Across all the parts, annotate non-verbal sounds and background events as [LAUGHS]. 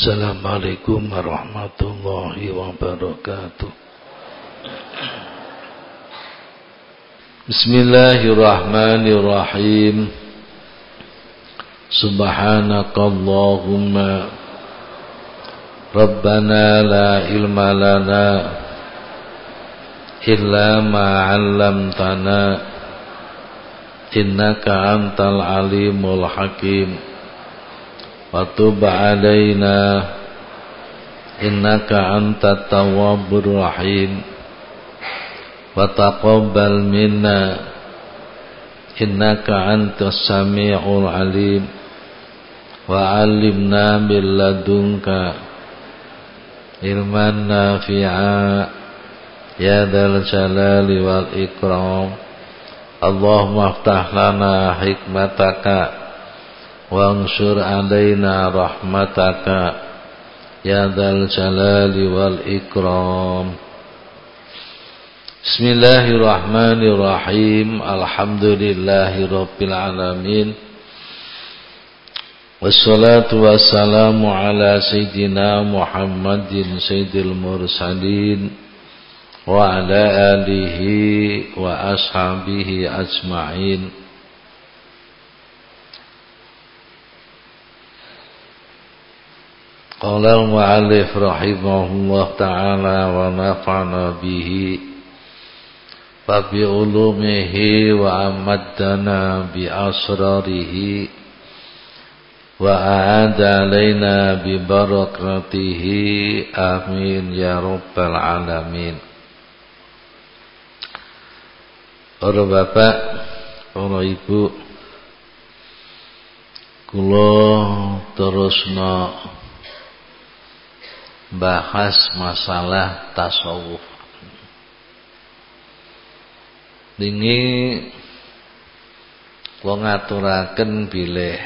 Assalamualaikum warahmatullahi wabarakatuh. Bismillahirrahmanirrahim. Subhanakallahumma. Rabbana la ilma lana Illa ma'allamtana Innaka antal alimul hakim وتب علينا إنك أنت التواب الرحيم وتقبل منا إنك أنت السميع العليم وعلمنا من لدنك علما نافعا يا ذا الجلال والإكرام اللهم افتح لنا حكمتك وانشر علينا رحمتك يا ذا الجلال والإكرام بسم الله الرحمن الرحيم الحمد لله رب العالمين والصلاة والسلام على سيدنا محمد سيد المرسلين وعلى آله وأصحابه أجمعين قال المؤلف رحمه الله تعالى ونفعنا به فبعلومه وأمدنا بأسراره وأعاد علينا ببركاته آمين يا رب العالمين Para bapak, para ibu, kula terusna bahas masalah tasawuf. Ini kula ngaturaken bilih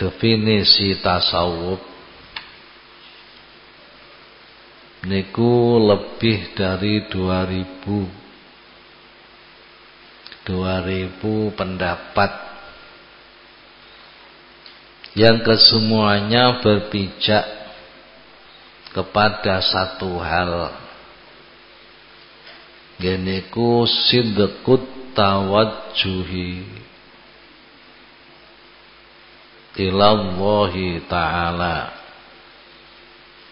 definisi tasawuf niku lebih dari 2000 2000 pendapat yang kesemuanya berpijak kepada satu hal. Geniku sidqut tawajjuhi ilallahi ta'ala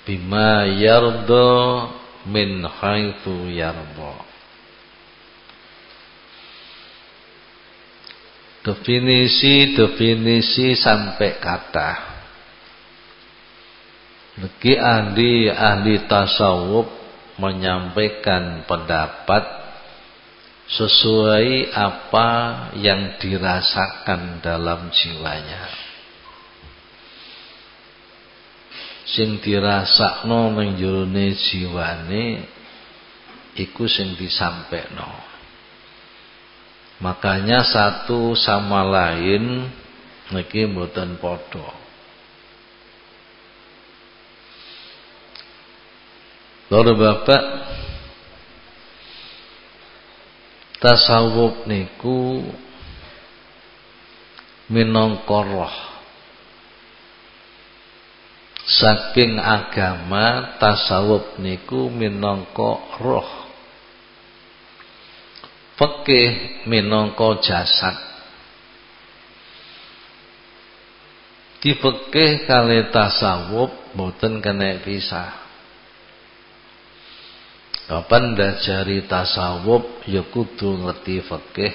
bima yardo min haitsu yarda definisi-definisi sampai kata. Bagi ahli-ahli tasawuf menyampaikan pendapat sesuai apa yang dirasakan dalam jiwanya. Sing dirasakno ning jerone jiwane iku sing disampaikan. Makanya satu sama lain niki mboten padha. Loro Bapak tasawuf niku minangka roh. Saking agama tasawuf niku minangka roh fikih minangka jasad. Di fikih kali tasawuf boten kena pisah. Kapan ndajari tasawuf ya kudu ngerti fikih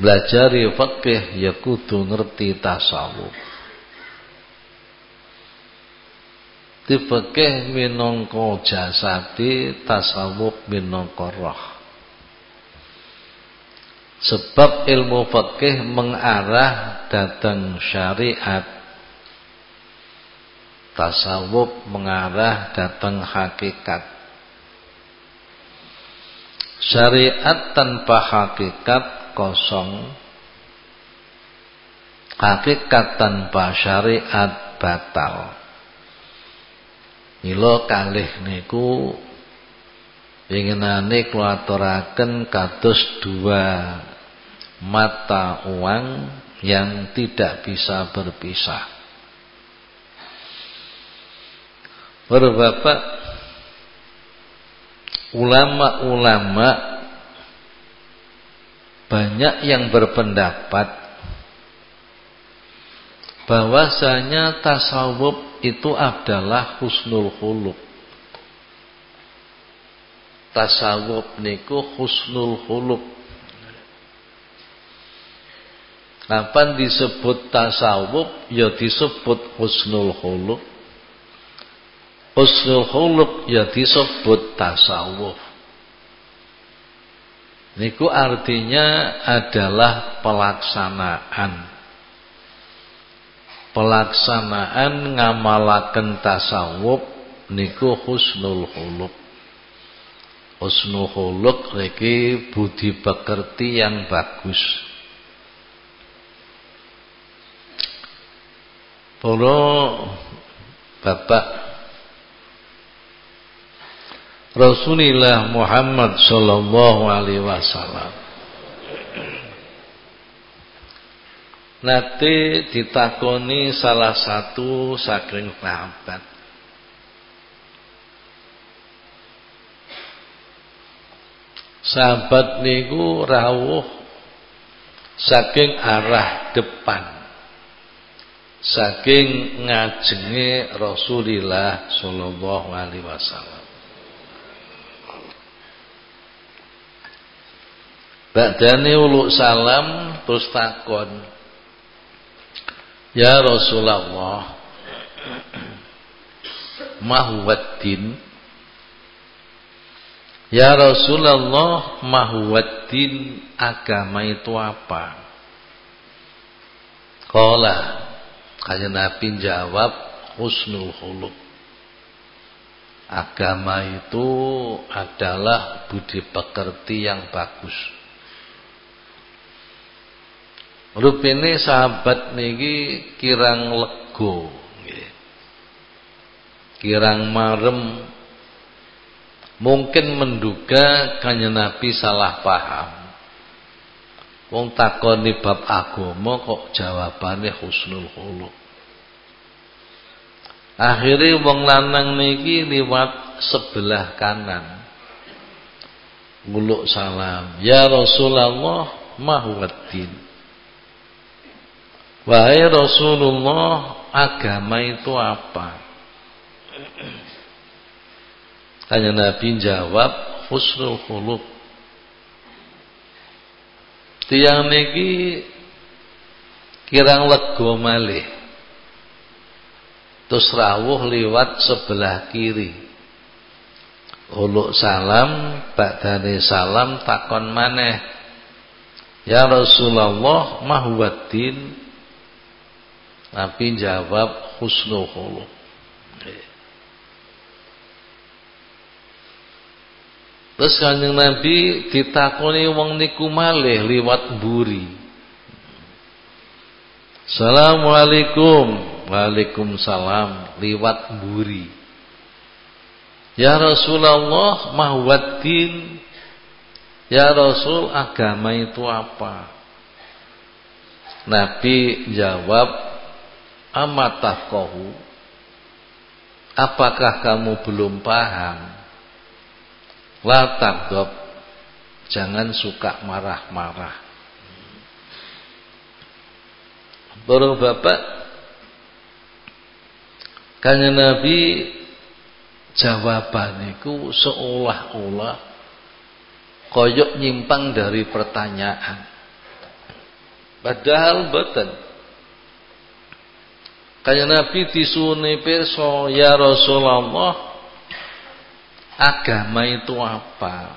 belajar fikih ya kudu ngerti tasawuf. Di fikih minangka jasadi tasawuf minangka roh Sebab ilmu fikih mengarah datang syariat. Tasawuf mengarah datang hakikat. Syariat tanpa hakikat kosong. Hakikat tanpa syariat batal. Mila kalih niku Inginane kulaturaken kados dua mata uang yang tidak bisa berpisah. Bapak ulama-ulama banyak yang berpendapat bahwasanya tasawuf itu adalah husnul khuluq. Tasawuf niku husnul khuluq. Kapan disebut tasawuf ya disebut husnul khuluq. Husnul khuluq ya disebut tasawuf. Niku artinya adalah pelaksanaan. Pelaksanaan ngamalaken tasawuf niku husnul khuluq. Husnul khuluq niki budi pekerti yang bagus. Para bapak Rasulullah Muhammad sallallahu alaihi wasallam. Nanti ditakoni salah satu saking sahabat. Sahabat niku rawuh saking arah depan saking ngajenge Rasulullah sallallahu alaihi wasallam. Badane uluk salam terus takon. Ya Rasulullah, mahwaddin Ya Rasulullah, mahwaddin agama itu apa? Qala Kaya Nabi jawab husnul khuluq. Agama itu adalah budi pekerti yang bagus. Rupine sahabat niki kirang lego Kirang marem mungkin menduga kanya Nabi salah paham. Wong takoni bab agama kok jawabane husnul khuluq. Akhirnya wong lanang niki liwat sebelah kanan. Nguluk salam, "Ya Rasulullah, mahwaddin?" Wahai Rasulullah, agama itu apa? Tanya Nabi jawab, husnul khuluq tiang niki kirang lego malih. Terus rawuh liwat sebelah kiri. Uluk salam badane salam takon maneh. Ya Rasulullah mahwaddin Nabi jawab husnul khuluq Terus kanjeng Nabi ditakoni wong niku malih liwat buri. Assalamualaikum. Waalaikumsalam liwat buri. Ya Rasulullah mahwaddin. Ya Rasul agama itu apa? Nabi jawab amatahkohu. Apakah kamu belum paham? La. Jangan suka marah-marah. Baru bapak Kanya Nabi jawaban itu seolah-olah koyok nyimpang dari pertanyaan. Padahal betul. Kanya Nabi disuni ya Rasulullah agama itu apa?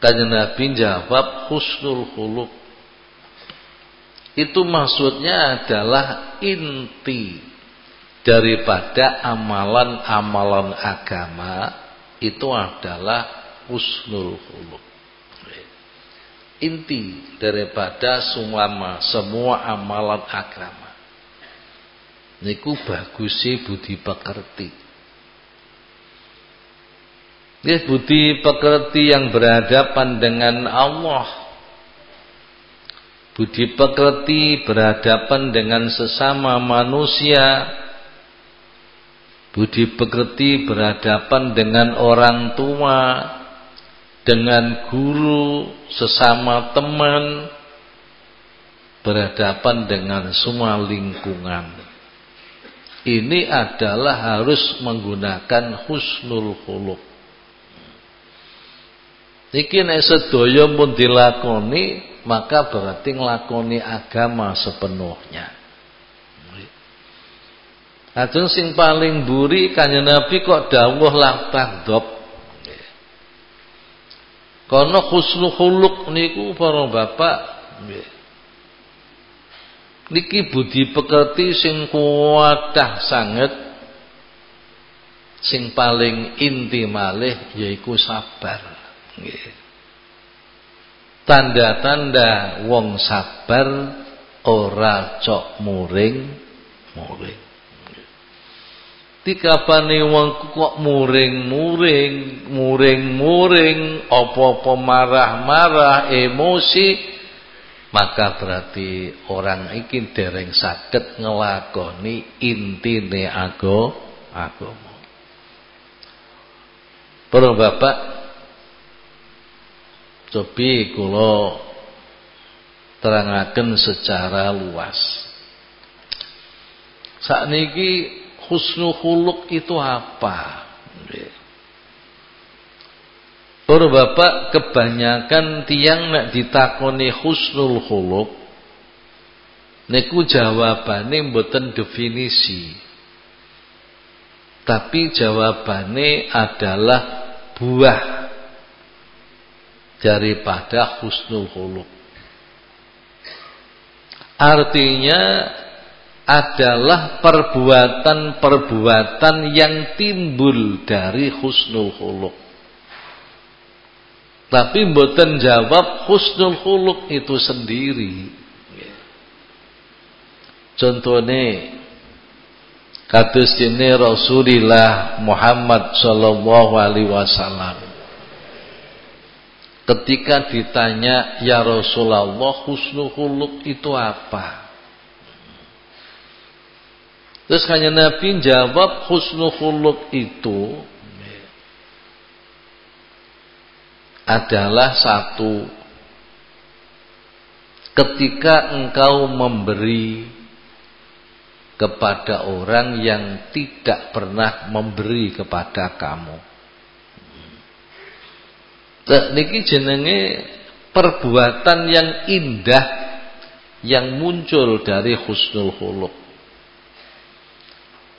Kanjeng Nabi jawab husnul. Itu maksudnya adalah inti daripada amalan-amalan agama itu adalah husnul khuluq. Inti daripada semua semua amalan agama. Niku bagusi budi pekerti. Ini budi pekerti yang berhadapan dengan Allah. budi pekerti berhadapan dengan sesama manusia. Budi pekerti berhadapan dengan orang tua dengan guru sesama teman berhadapan dengan semua lingkungan. Ini adalah harus menggunakan husnul khuluq Iki nek sedaya pun dilakoni maka berarti nglakoni agama sepenuhnya. Ajeng sing paling buri kanjeng Nabi kok dawuh lantang dop. Kono husnul khuluq niku para bapak. Niki budi pekerti sing kuatah sanget sing paling inti malih yaiku sabar. Tanda-tanda wong sabar ora cok muring-muring. Dikapane wong kok muring-muring, muring-muring, apa-apa marah-marah, emosi, maka berarti orang iki dereng saged ngelakoni intine agama. Para bapak Cobi kula terangaken secara luas. Sakniki husnul khuluq itu apa? Para bapak kebanyakan tiang nak ditakoni husnul khuluq niku jawabane mboten definisi. Tapi jawabane adalah buah daripada husnul khuluq. Artinya adalah perbuatan-perbuatan yang timbul dari husnul khuluq. Tapi mboten jawab husnul khuluq itu sendiri. Contohnya kados dene Rasulullah Muhammad sallallahu alaihi wasallam Ketika ditanya, "Ya Rasulullah, husnul khuluq itu apa?" Terus hanya Nabi jawab, "Husnul khuluq itu adalah satu ketika engkau memberi kepada orang yang tidak pernah memberi kepada kamu." Niki jenenge perbuatan yang indah yang muncul dari husnul khuluq.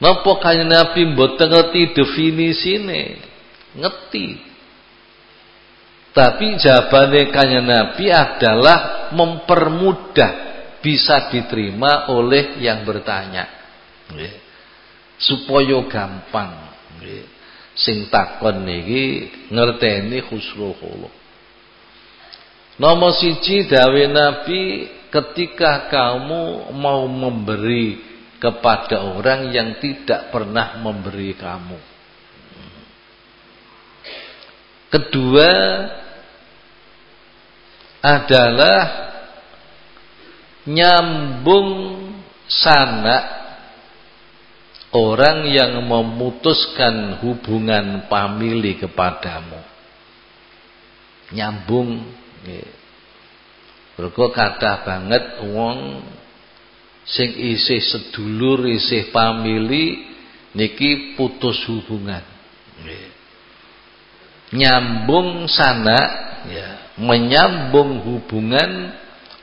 Napa kanjeng Nabi mboten ngerti definisine? Ngerti. Tapi jawabane kanjeng Nabi adalah mempermudah bisa diterima oleh yang bertanya. Supaya gampang. Sing takon niki ngerteni husnul khuluq. Nomor siji dawe Nabi ketika kamu mau memberi kepada orang yang tidak pernah memberi kamu. Kedua adalah nyambung sanak orang yang memutuskan hubungan famili kepadamu. Nyambung mergo kathah banget wong sing isih sedulur isih famili niki putus hubungan. Nyambung sana ya menyambung hubungan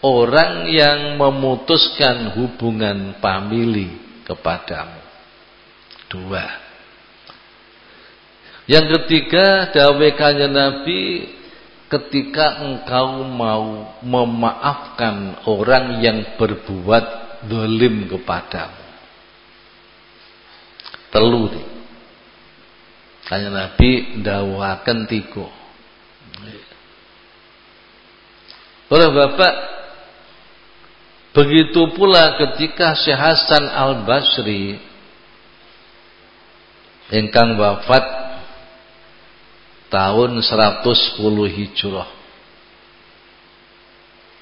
orang yang memutuskan hubungan famili kepadamu Dua. Yang ketiga, dawekannya Nabi ketika engkau mau memaafkan orang yang berbuat dolim kepadamu. Telu nih. Kanya Nabi dawakan tiga. Oleh Bapak, begitu pula ketika Syekh Hasan Al-Basri ingkang wafat tahun 110 Hijrah.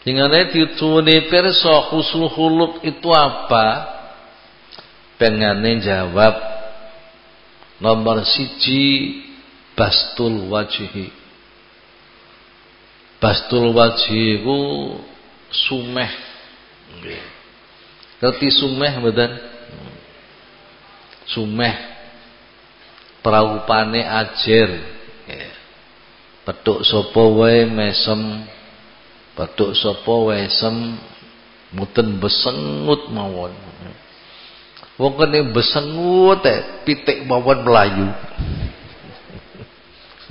Singane dituwuni pirsa husnul khuluq itu apa? Pengane jawab nomor siji bastul wajhi. Bastul wajhi ku sumeh. Nggih. Ngerti sumeh mboten? Sumeh praupane ajer. Petuk sapa wae mesem Batuk sapa wesem muten besengut mawon. Wong kene besengut eh pitik mawon melayu.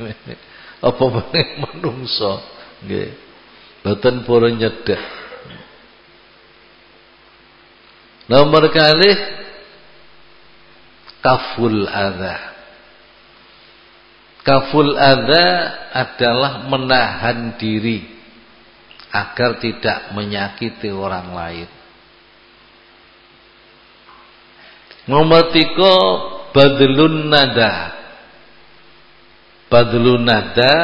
[LAUGHS] Apa meneh manungsa nggih. Boten pura nyedak. Nomor kali kaful adha. Kaful adha adalah menahan diri agar tidak menyakiti orang lain. Nomor badlun nada. Badlun nada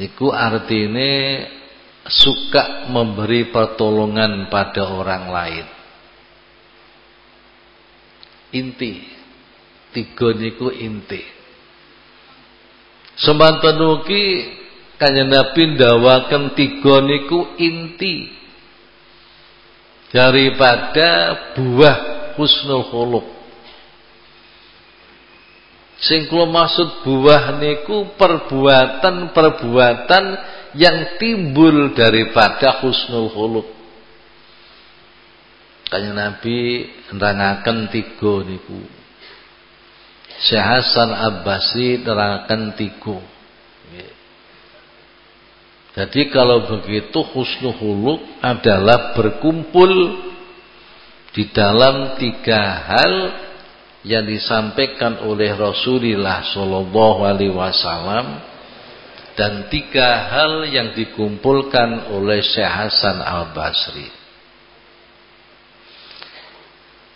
Iku artinya suka memberi pertolongan pada orang lain. Inti. Tiga niku inti. Semantan uki Kanjeng Nabi ndawaken tiga niku inti daripada buah husnul khuluq. Sing maksud buah niku perbuatan-perbuatan yang timbul daripada husnul khuluq. Kanjeng Nabi nerangaken tiga niku. Syekh Hasan Abbasi nerangaken tiga. Jadi kalau begitu husnul huluk adalah berkumpul di dalam tiga hal yang disampaikan oleh Rasulullah Shallallahu Alaihi Wasallam dan tiga hal yang dikumpulkan oleh Syekh Hasan Al Basri.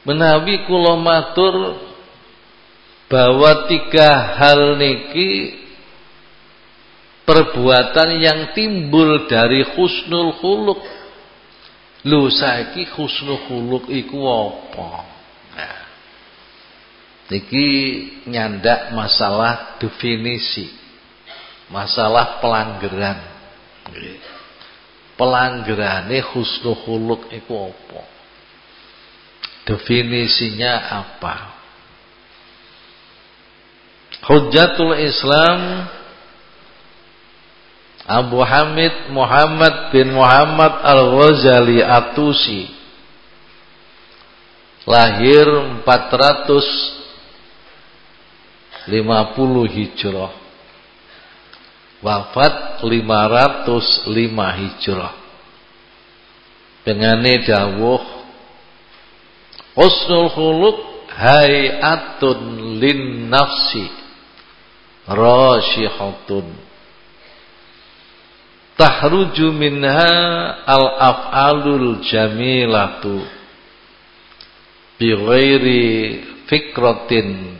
Menawi kulomatur bahwa tiga hal niki perbuatan yang timbul dari husnul khuluq. Lu saiki husnul khuluq iku apa? Nah. Niki nyandak masalah definisi. Masalah pelanggaran. Pelanggarane husnul khuluq iku apa? Definisinya apa? Hujjatul Islam Abu Hamid Muhammad bin Muhammad Al-Ghazali Atusi. Lahir 450 Hijrah. Wafat 505 Hijrah. Dengan dawuh Husnul khuluq hayatun lin nafsi rasyihatun tahruju minha al-af'alul jamilatu bi ghairi fikratin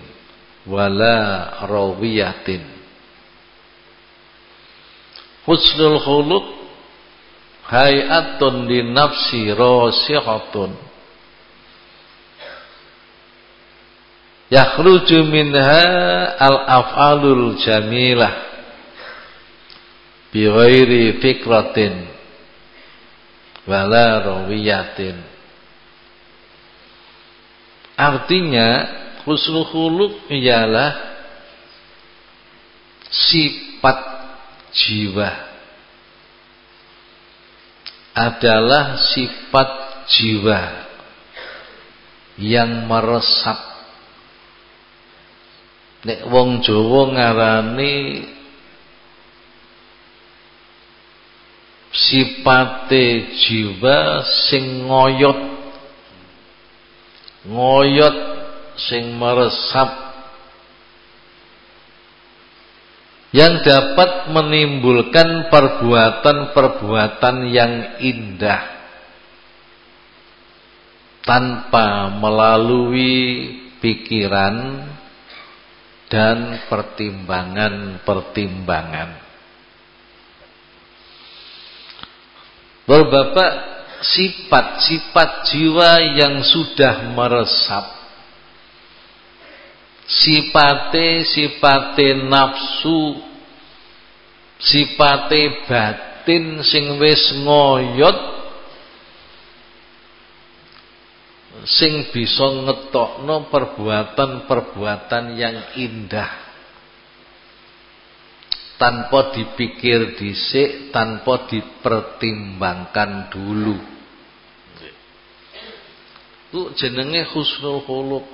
wala rawiyatin. Husnul khuluq hayatun li nafsi rasihatun yakhruju minha al-af'alul jamilah bighairi fikratin wala rawiyatin. Artinya husnul ialah sifat jiwa. Adalah sifat jiwa yang meresap nek wong Jawa ngarani sipate jiwa sing ngoyot ngoyot sing meresap. Yang dapat menimbulkan perbuatan-perbuatan yang indah tanpa melalui pikiran dan pertimbangan-pertimbangan. Bapak sifat-sifat jiwa yang sudah meresap. Sifate sifate nafsu sifate batin sing wis ngoyot sing bisa ngetokno perbuatan-perbuatan yang indah tanpa dipikir dhisik, tanpa dipertimbangkan dulu. Itu jenenge husnul khuluq.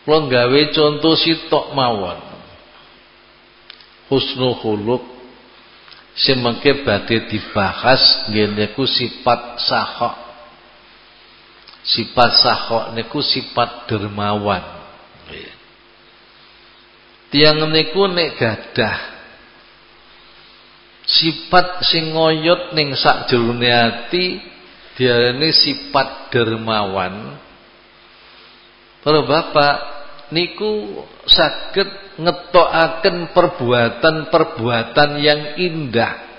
Kula gawe contoh sitok mawon. Husnul khuluq sing mengke badhe dibahas nggih niku sifat sahok. Sifat sahok niku sifat dermawan. Tiang niku nek gadah sifat sing ngoyot ning sakjerone ati diarani sifat dermawan. Para bapak niku saged ngetokaken perbuatan-perbuatan yang indah.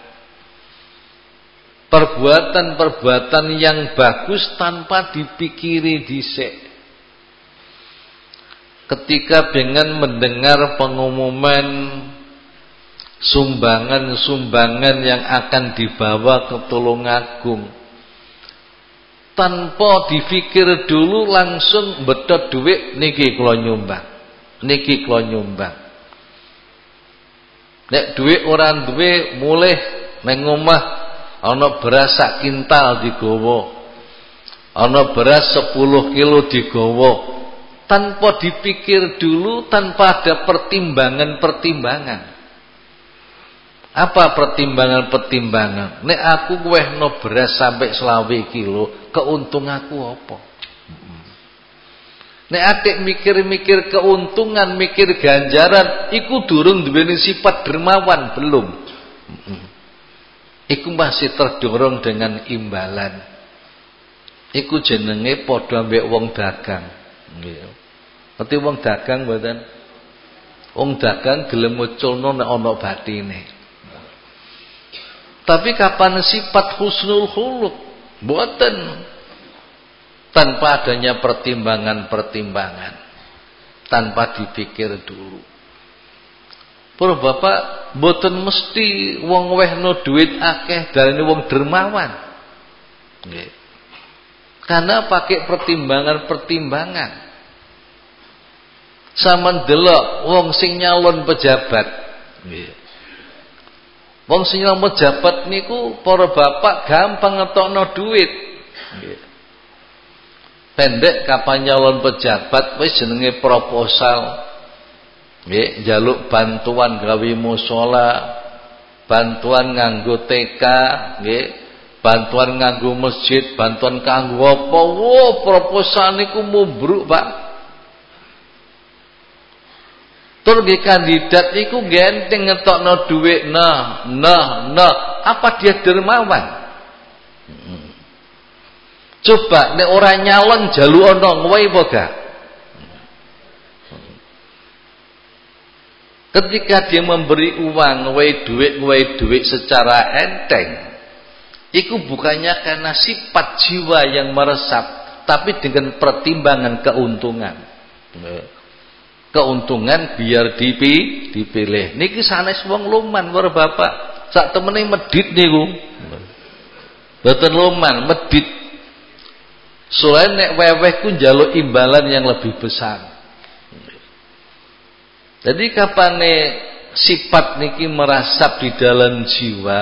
Perbuatan-perbuatan yang bagus tanpa dipikiri dhisik. Ketika dengan mendengar pengumuman sumbangan-sumbangan yang akan dibawa ke Tulungagung tanpa dipikir dulu langsung betot duit niki kula nyumbang niki kula nyumbang. Nek duit orang duwe mulih neng omah ana beras sak kintal digawa ana beras 10 kilo digawa tanpa dipikir dulu, tanpa ada pertimbangan-pertimbangan. Apa pertimbangan-pertimbangan? Nek aku no beras sampai selawe kilo, keuntungan aku apa? Nek adik mikir-mikir keuntungan, mikir ganjaran, iku durung duweni sifat dermawan belum. Iku masih terdorong dengan imbalan. Iku jenenge padha mbek wong dagang. Nggih. Wong dagang mboten? Wong dagang gelem muculno nek ana batine. Tapi kapan sifat husnul khuluq? Mboten. Tanpa adanya pertimbangan-pertimbangan. Tanpa dipikir dulu. Para bapak mboten mesti wong wehno duit akeh dalane wong dermawan. Nggih. Karena pakai pertimbangan-pertimbangan. Sama delok wong sing nyalon pejabat. Nggih. Wong sing nyalon pejabat niku para bapak gampang ngetokno duit. Nggih. Pendek kapan nyalon pejabat wis jenenge proposal nggih njaluk bantuan gawe musala bantuan nganggo TK nggih bantuan nganggo masjid bantuan kanggo apa wo proposal niku mubruk Pak Tur kandidat iku genteng ngetokno dhuwit nah nah nah apa dia dermawan? Hmm. Coba nek ora nyalon jalu ana ngowe apa Ketika dia memberi uang, ngewai duit, ngewai duit secara enteng, itu bukannya karena sifat jiwa yang meresap, tapi dengan pertimbangan keuntungan keuntungan biar dipi, dipilih. Niki sanes wong luman war bapak. Sak temene medit niku. Mboten luman, medit. Soalnya nek weweh ku njaluk imbalan yang lebih besar. Jadi kapane sifat niki merasap di dalam jiwa,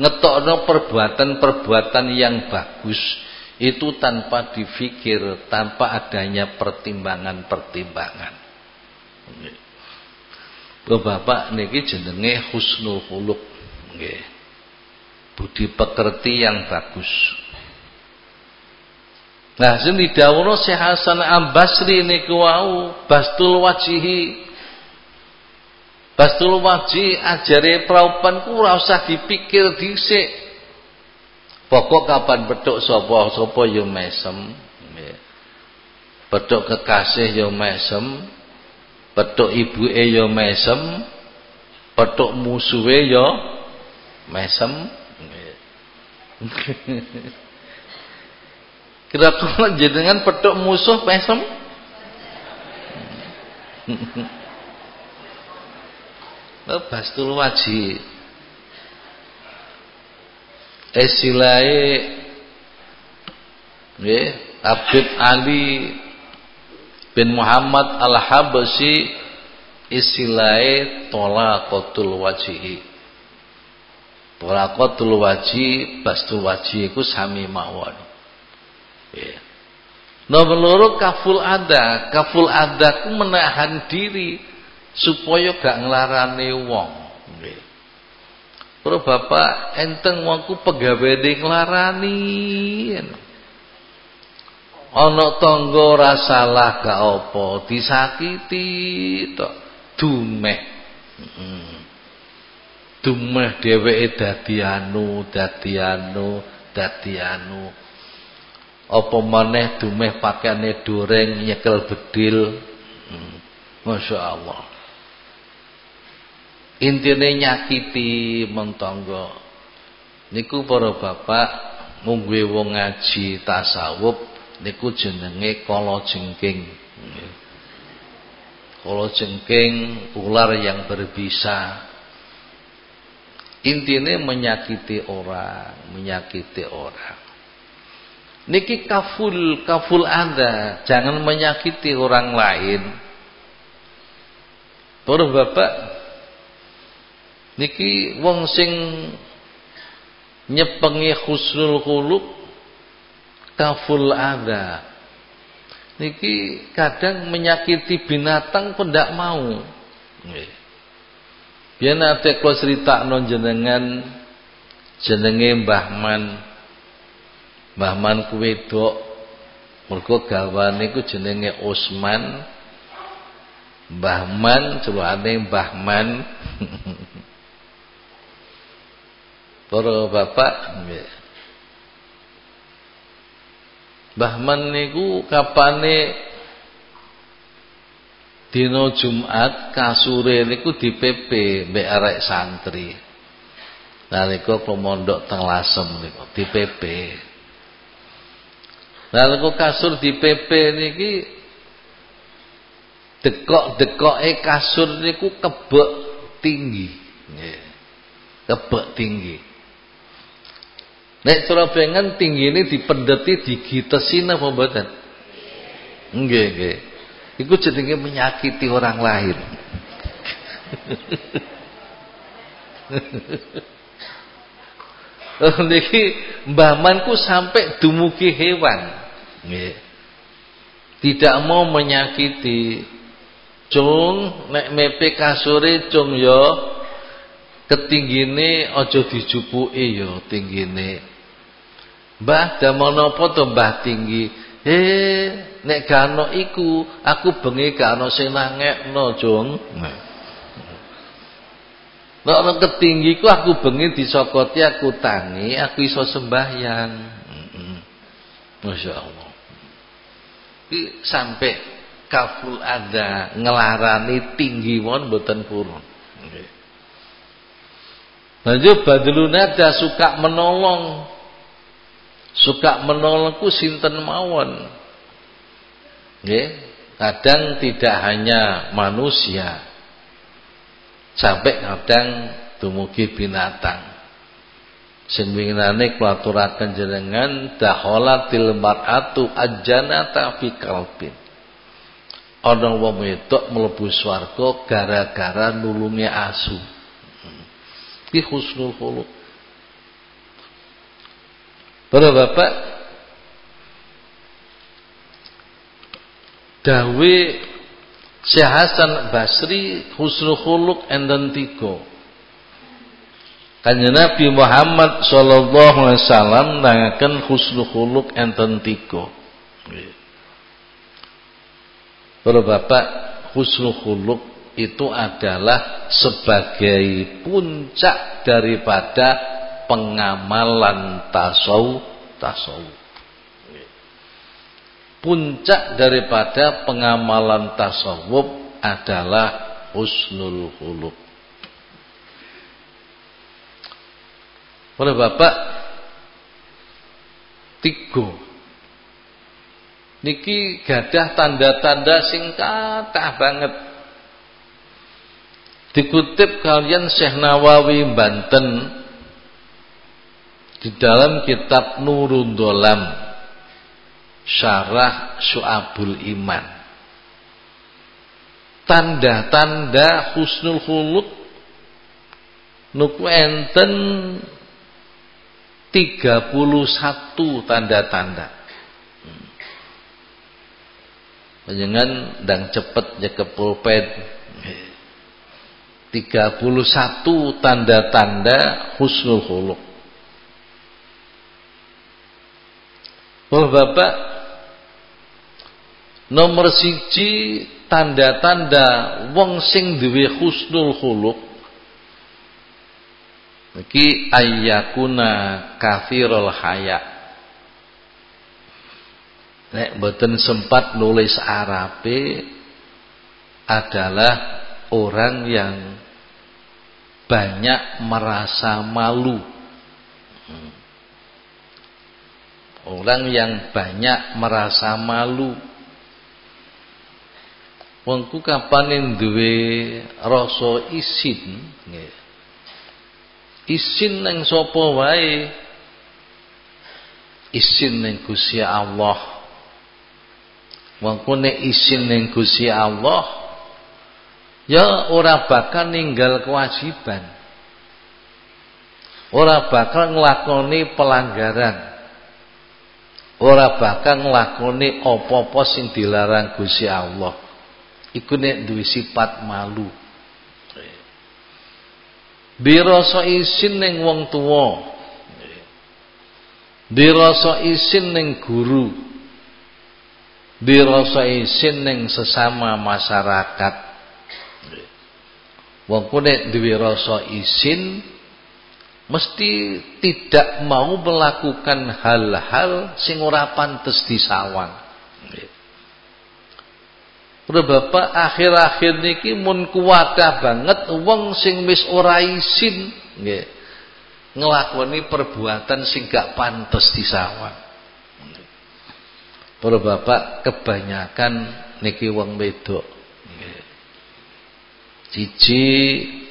ngetokno perbuatan-perbuatan yang bagus itu tanpa difikir, tanpa adanya pertimbangan-pertimbangan. Bapak niki jenenge husnul khuluq. Budi pekerti yang bagus. Nah, sing didhawuhna Syekh Hasan Ambasri niku wau bastul wajihi. Bastul wajhi ajare praupan ku usah dipikir dhisik. Pokok kapan petuk sapa sapa ya mesem. Petuk kekasih ya mesem, Petuk ibuke ya mesem, petuk musuhe ya mesem Kira-kira [LAUGHS] jenengan petuk musuh pesem? Oh, bastul wajib. Esilae nggih Habib Ali bin Muhammad Al-Habsyi isilae tolaqatul wajhi. Tolaqatul wajhi bastul wajhi iku sami mawon. Ya. Nomor loro kaful ada, kaful ada menahan diri supaya gak nglarane wong. Nggih. Para bapak enteng wongku pegawe nglarani. Ana tangga ora salah gak apa, disakiti tok dumeh. Hmm. Dumeh dheweke dadi anu, dadi anu, dadi anu. Apa maneh dumeh pakaiane doreng nyekel bedil. Hmm. Masya Allah. Intine nyakiti mentangga. Niku para bapak mungguhe wong ngaji tasawuf niku jenenge kala jengking. Kala jengking ular yang berbisa. Intinya menyakiti orang, menyakiti orang. Niki kaful, kaful Anda, jangan menyakiti orang lain. Para bapak, niki wong sing nyepengi husnul khuluq kaful ada. Niki kadang menyakiti binatang pun tidak mau. Biar nanti kalau cerita non jenengan jenenge Mbah Man. Mbah Man kuwedok mergo ku jenenge Usman. Mbah Man celukane Mbah Man. [LAUGHS] Para bapak. Bahman niku kapane dina Jumat kasure niku dipp mbek arek santri. Nalika pemondok teng Lasem niku dipp. Nalika kasur dipp niki dekok-dekoke kasur niku kebek tinggi. Nggih. Kebek tinggi. Nek tinggi tinggine dipendeti digitesi napa mboten? Nggih, nggih. Iku jenenge menyakiti orang lain. [LAUGHS] Oh niki mbahmanku sampai dumugi hewan. Nggih. Tidak mau menyakiti. Cung nek mepe kasure cung yo ketinggine aja dijupuki yo tinggine. Mbah damel napa to Mbah tinggi? Eh, nek gano iku, aku bengi gano sing nangekno, Jung. Nah. Nek ana ketinggi ku aku bengi disokoti aku tangi, aku iso sembahyang. Masya Allah. Iki sampai kaful ada ngelarani tinggi won mboten purun. Nggih. Lanjut badlun ada suka menolong suka menolongku sinten mawon. Nggih. Kadang tidak hanya manusia. Sampai kadang dumugi binatang. Sing winginane kula aturaken jenengan daholatil mar'atu ajjanata fi kalbin. Ana wong wedok mlebu swarga gara-gara nulungi asu. Iki husnul khuluq Para bapak dawe Syekh Hasan Basri husnul khuluq enten. Kanjeng Nabi Muhammad sallallahu alaihi wasallam nangaken husnul khuluq enten tiga. Para bapak husnul khuluq itu adalah sebagai puncak daripada pengamalan tasawuf tasawuf. Puncak daripada pengamalan tasawuf adalah husnul khuluq. Oleh Bapak tiga. Niki gadah tanda-tanda sing kathah banget. Dikutip kalian Syekh Nawawi Banten di dalam kitab Nurul Dolam Syarah Syu'abul Iman tanda-tanda husnul khuluq nuku enten 31 tanda-tanda Panjenengan ndang cepet nyekep pulpen. 31 tanda-tanda husnul khuluq. Oh Bapak nomor siji tanda-tanda wong sing duwe husnul khuluq iki ayyakuna kafirul haya nek mboten sempat nulis Arabe adalah orang yang banyak merasa malu. Hmm. Orang yang banyak merasa malu. Wongku kapan duwe rasa isin. Isin nang sapa wae. Isin ning Gusti Allah Mengko nek isin ning Gusti Allah ya ora bakal ninggal kewajiban. Ora bakal nglakoni pelanggaran. Ora bakal nglakoni apa-apa sing dilarang Gusti Allah. Iku nek duwe sifat malu. Dirasa isin ning wong tuwa. Dirasa isin ning guru dirasai sining sesama masyarakat wong kuwi duwe rasa isin mesti tidak mau melakukan hal-hal sing ora pantes disawang Udah bapak akhir-akhir niki mun banget wong sing wis ora isin nggih nglakoni perbuatan sing gak pantes disawang Para bapak kebanyakan niki wong wedok. Cici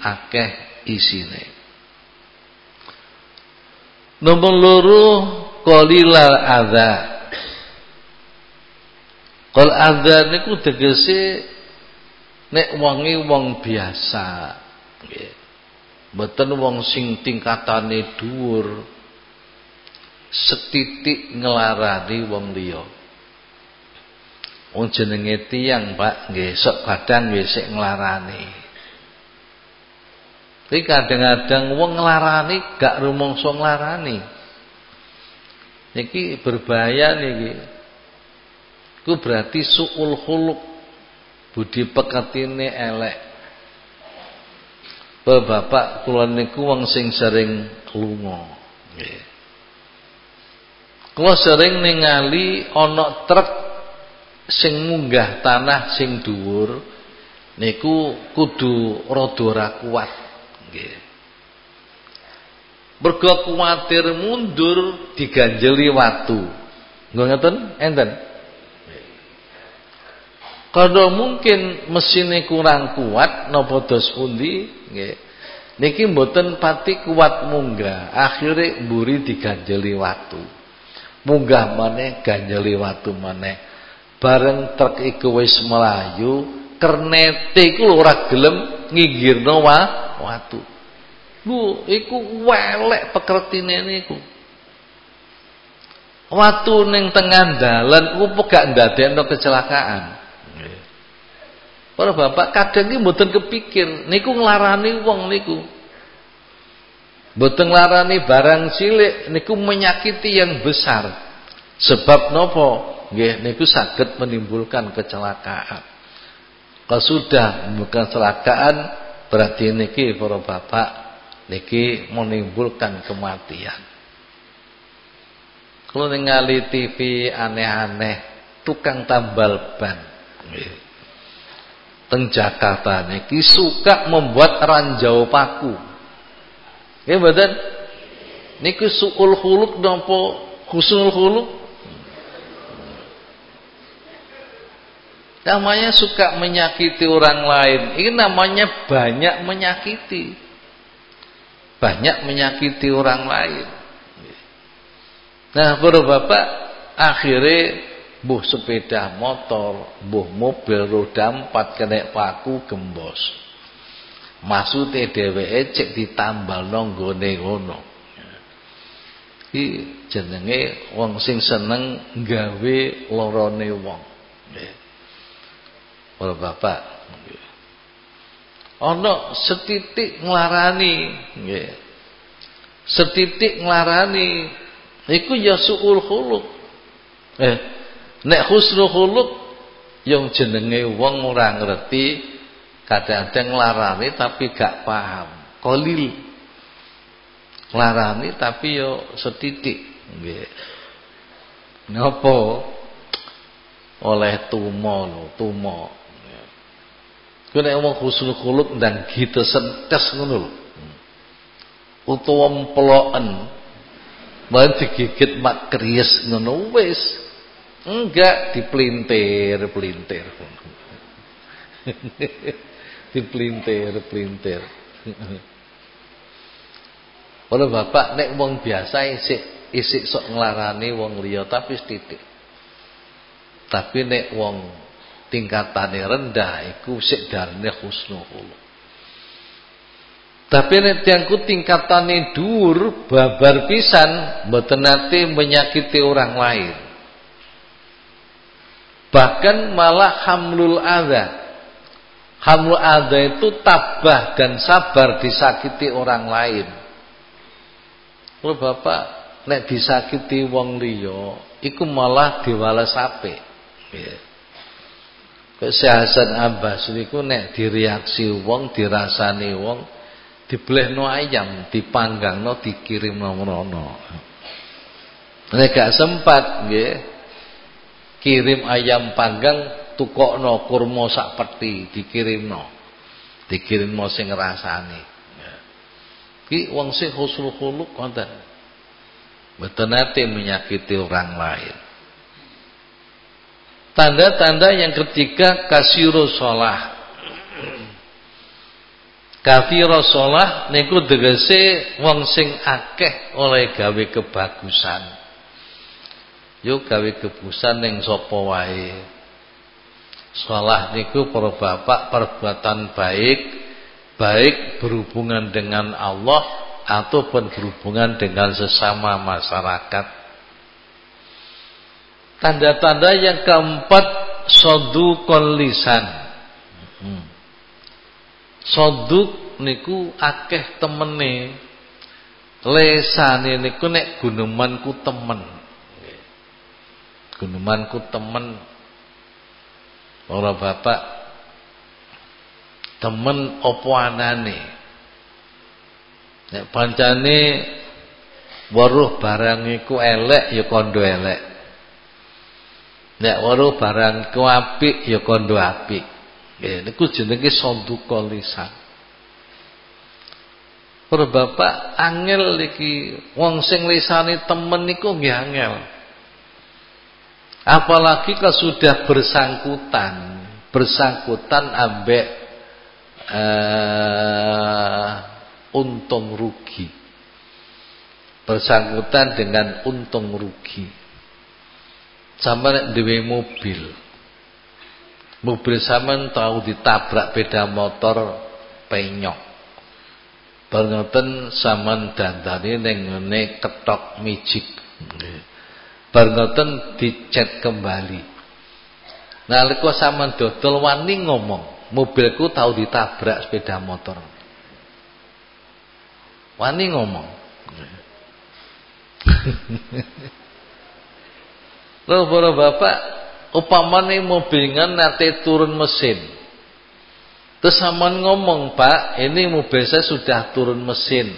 akeh isine. Nomor loro qalilal adza. Qal adza niku tegese nek wonge wong biasa. Mboten wong sing tingkatane dhuwur setitik ngelarani wong liya. Wong jenenge tiyang, Pak, nggih sok kadang sik nglarani. Tapi kadang-kadang wong nglarani gak rumangsa nglarani. Niki berbahaya niki. Ku berarti suul khuluq. Budi pekatine elek. Bapak kula niku wong sing sering lunga. Nggih. Kula sering ningali ana truk sing munggah tanah sing dhuwur niku kudu rada kuat mergo kuwatir mundur diganjeli watu. Nggih ngoten? Enten? Kalau mungkin mesinnya kurang kuat napa dos pundi? Nggih. Niki mboten pati kuat munggah akhirnya mburi diganjeli watu. Munggah maneh ganjeli watu maneh. Bareng truk iku wis melayu kernete iku ora gelem nginggirno wa watu Bu, iku welek pekertine niku. Watu ning tengah dalan ku gak ndadekno kecelakaan. Para bapak kadang iki mboten kepikir niku nglarani wong niku. Mboten nglarani barang cilik niku menyakiti yang besar. Sebab nopo? nggih niku saged menimbulkan kecelakaan. Sudah menimbulkan kecelakaan berarti niki para bapak niki menimbulkan kematian. Kalau ningali TV aneh-aneh, tukang tambal ban. Teng Jakarta niki suka membuat ranjau paku. Nggih mboten? Niku suul huluk napa Husnul khuluq Namanya suka menyakiti orang lain. Ini namanya banyak menyakiti. Banyak menyakiti orang lain. Nah, para bapak akhirnya buh sepeda motor, buh mobil roda empat kena paku gembos. Maksudnya dheweke cek ditambal nonggone ngono. Iki jenenge wong sing seneng gawe lorone wong. Para bapak ana setitik nglarani nggih. Setitik nglarani iku ya suul khuluq. Eh, nek husnul khuluq yang jenenge wong ora ngerti kadang-kadang nglarani tapi gak paham. Kolil. Nglarani tapi yo setitik nggih. Oleh tumo tumo. Kuwi nek wong husnul khuluq ndang gitu sentes ngono lho. Utawa emploken. Bae digigit mak kriis ngono wis. Enggak dipelintir, pelintir. [LAUGHS] dipelintir, pelintir. Kalau bapak nek wong biasa isik isik sok nglarani wong liya tapi titik. Tapi nek wong tingkatane rendah iku sik darane husnul. Tapi nek tiangku tingkatane dhuwur babar pisan mboten menyakiti orang lain. Bahkan malah hamlul adza. Hamlul adza itu tabah dan sabar disakiti orang lain. Kalau Bapak nek disakiti wong liya iku malah diwales apik. Yeah. Hasan Abbas niku nek direaksi wong, dirasani wong, dibelehno ayam, dipanggangno, dikirimno mrono. Nek gak sempat nggih, kirim ayam panggang tukokno kurma sak peti dikirimno. Dikirimno sing ngrasani. Ki wong sing husnul khuluq konten. Mboten menyakiti orang lain. Tanda-tanda yang ketiga kasiru sholah. Kafiru sholah niku tegese wong sing akeh oleh gawe kebagusan. Yo gawe kebusan ning sapa wae. Sholah niku para bapak perbuatan baik, baik berhubungan dengan Allah ataupun berhubungan dengan sesama masyarakat. Tanda-tanda yang keempat sodukul lisan. Hmm. Soduk niku akeh temene. Lesane niku nek gunemanku temen. Gunemanku temen. Ora bapak temen opo anane. Nek pancane weruh barang iku elek ya kondo elek. Nek weruh barang ku apik ya kondo apik. Nggih niku jenenge sanduka lisan. Para bapak angel iki wong sing lisane temen niku nggih angel. Apalagi kalau sudah bersangkutan, bersangkutan ambek uh, untung rugi. Bersangkutan dengan untung rugi. Sama nek duwe mobil. Mobil sampean tahu ditabrak beda motor penyok. Bar ngoten sampean dandane ning ngene ketok mijik. Bar ngoten dicet kembali. Nalika sampean dodol wani ngomong, mobilku tahu ditabrak sepeda motor. Wani ngomong. [LAUGHS] Lho para bapak, upamane mobilingan nate turun mesin. Terus sampean ngomong, "Pak, ini mobil saya sudah turun mesin.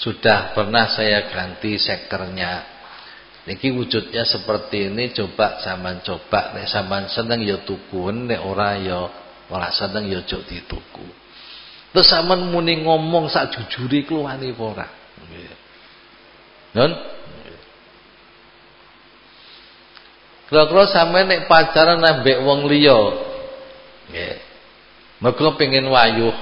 Sudah pernah saya ganti sekernya. Niki wujudnya seperti ini, coba sampean coba. Nek sampean seneng ya tuku, nek ora ya ora seneng ya ojo dituku." Terus sampean muni ngomong sak jujure iku wani apa ora? Kira-kira sampe nek pacaran ambek wong liya. Nggih. Mergo pengen wayuh.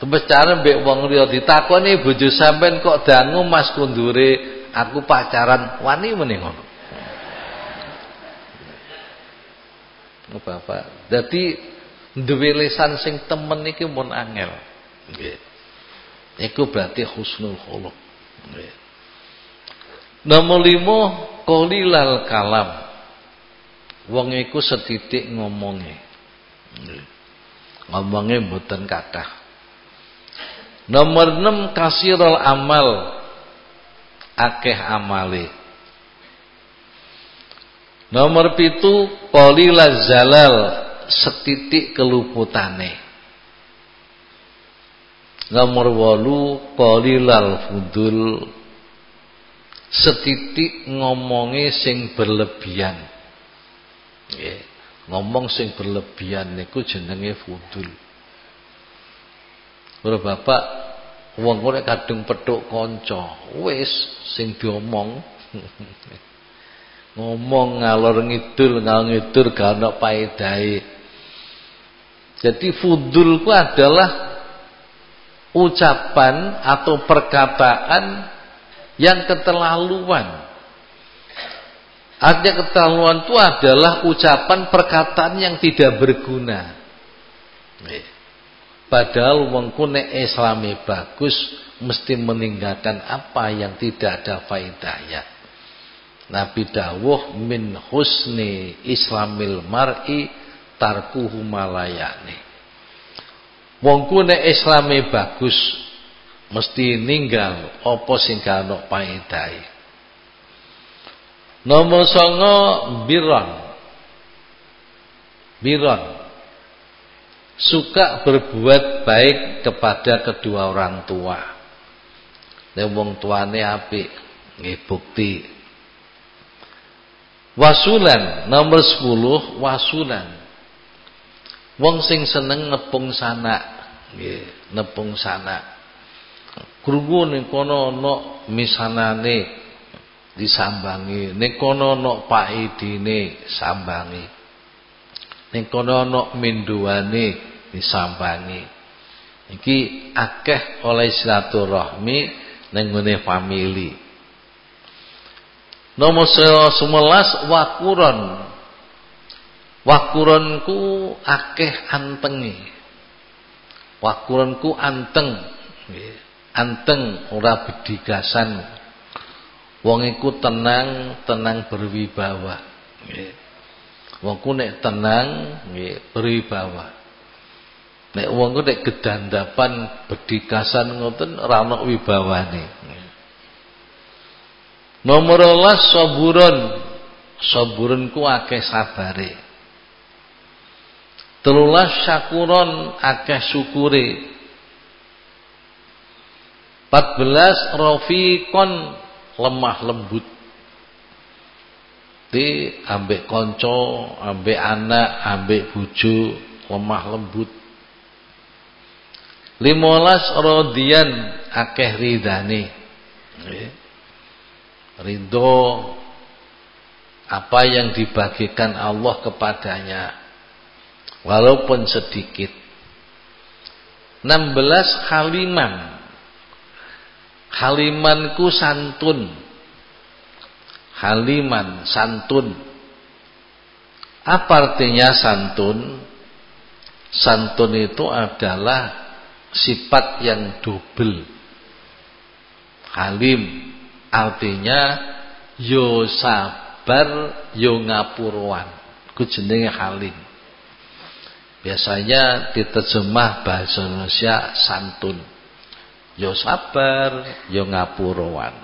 Pacaran ambek wong liya ditakoni bojo sampean kok dangu Mas kundure aku pacaran wani meneh ngono. Bapak. Dadi duwe lisan sing temen iki mun angel. Nggih. Iku berarti husnul khuluq. Nggih. Nomor lima kolilal kalam. Wong iku setitik ngomonge. Ngomongnya mboten kathah. Nomor 6 kasirul amal. Akeh amale. Nomor pitu kolilal zalal setitik keluputane. Nomor wolu kolilal fudul setitik ngomongi sing berlebihan. Ngomong sing berlebihan niku jenenge fudul. Ora bapak wong nek kadung petuk kanca, wis sing diomong [LAUGHS] ngomong ngalor ngidul ngalor ngidul gak ono paedahe. Jadi fudul ku adalah ucapan atau perkataan yang keterlaluan. Artinya keterlaluan itu adalah ucapan perkataan yang tidak berguna. Padahal wong kune islami bagus mesti meninggalkan apa yang tidak ada faedahnya. Nabi dawuh min husni islamil mar'i tarkuhu malayani. Wong kune islami bagus mesti ninggal apa sing ono paedahe? Nomor songo biron. Biron. Suka berbuat baik kepada kedua orang tua. Nek wong tuane apik nggih bukti. Wasulan nomor 10 wasulan. Wong sing seneng nepung sanak nggih nepung sanak krungu ning kono ana misanane disambangi ning kono ana paidine sambangi ning kono ana minduwane disambangi. Iki akeh oleh silaturahmi ning ngene famili. Nomor 11 wakuron. Wakuronku akeh antenge wakuronku anteng. Nggih anteng ora bedigasan wong iku tenang tenang berwibawa. Nggih. Wong ku nek tenang nggih berwibawa. Nek wong ku nek gedandapan bedigasan ngoten ora ana wibawane. Nomor 12 saburun saburun ku akeh sabare. Telulas syakuron akeh syukure 14 rafiqon lemah lembut. Di ambek konco, ambek anak, ambek bojo lemah lembut. 15 rodian akeh ridane. Ridho apa yang dibagikan Allah kepadanya walaupun sedikit. 16 haliman Halimanku santun. Haliman, santun. Apa artinya santun? Santun itu adalah sifat yang double. Halim artinya yo sabar yo ngapuruan. Ku jenenge halim. Biasanya diterjemah bahasa Indonesia santun. Yo sabar, yo ngapuruan.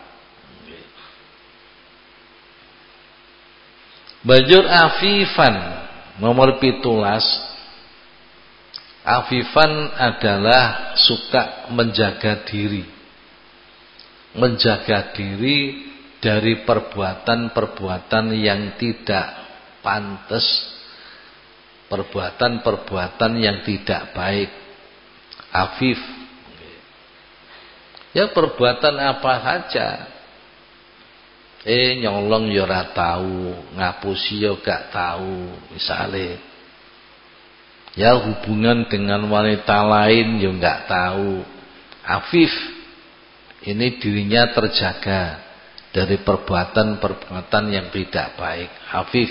Bajur afifan nomor pitulas. Afifan adalah suka menjaga diri. Menjaga diri dari perbuatan-perbuatan yang tidak pantas. Perbuatan-perbuatan yang tidak baik. Afif Ya perbuatan apa saja Eh nyolong ya ora tahu, ngapusi ya gak tahu, misale. Ya hubungan dengan wanita lain ya gak tahu. Afif ini dirinya terjaga dari perbuatan-perbuatan yang tidak baik. Afif.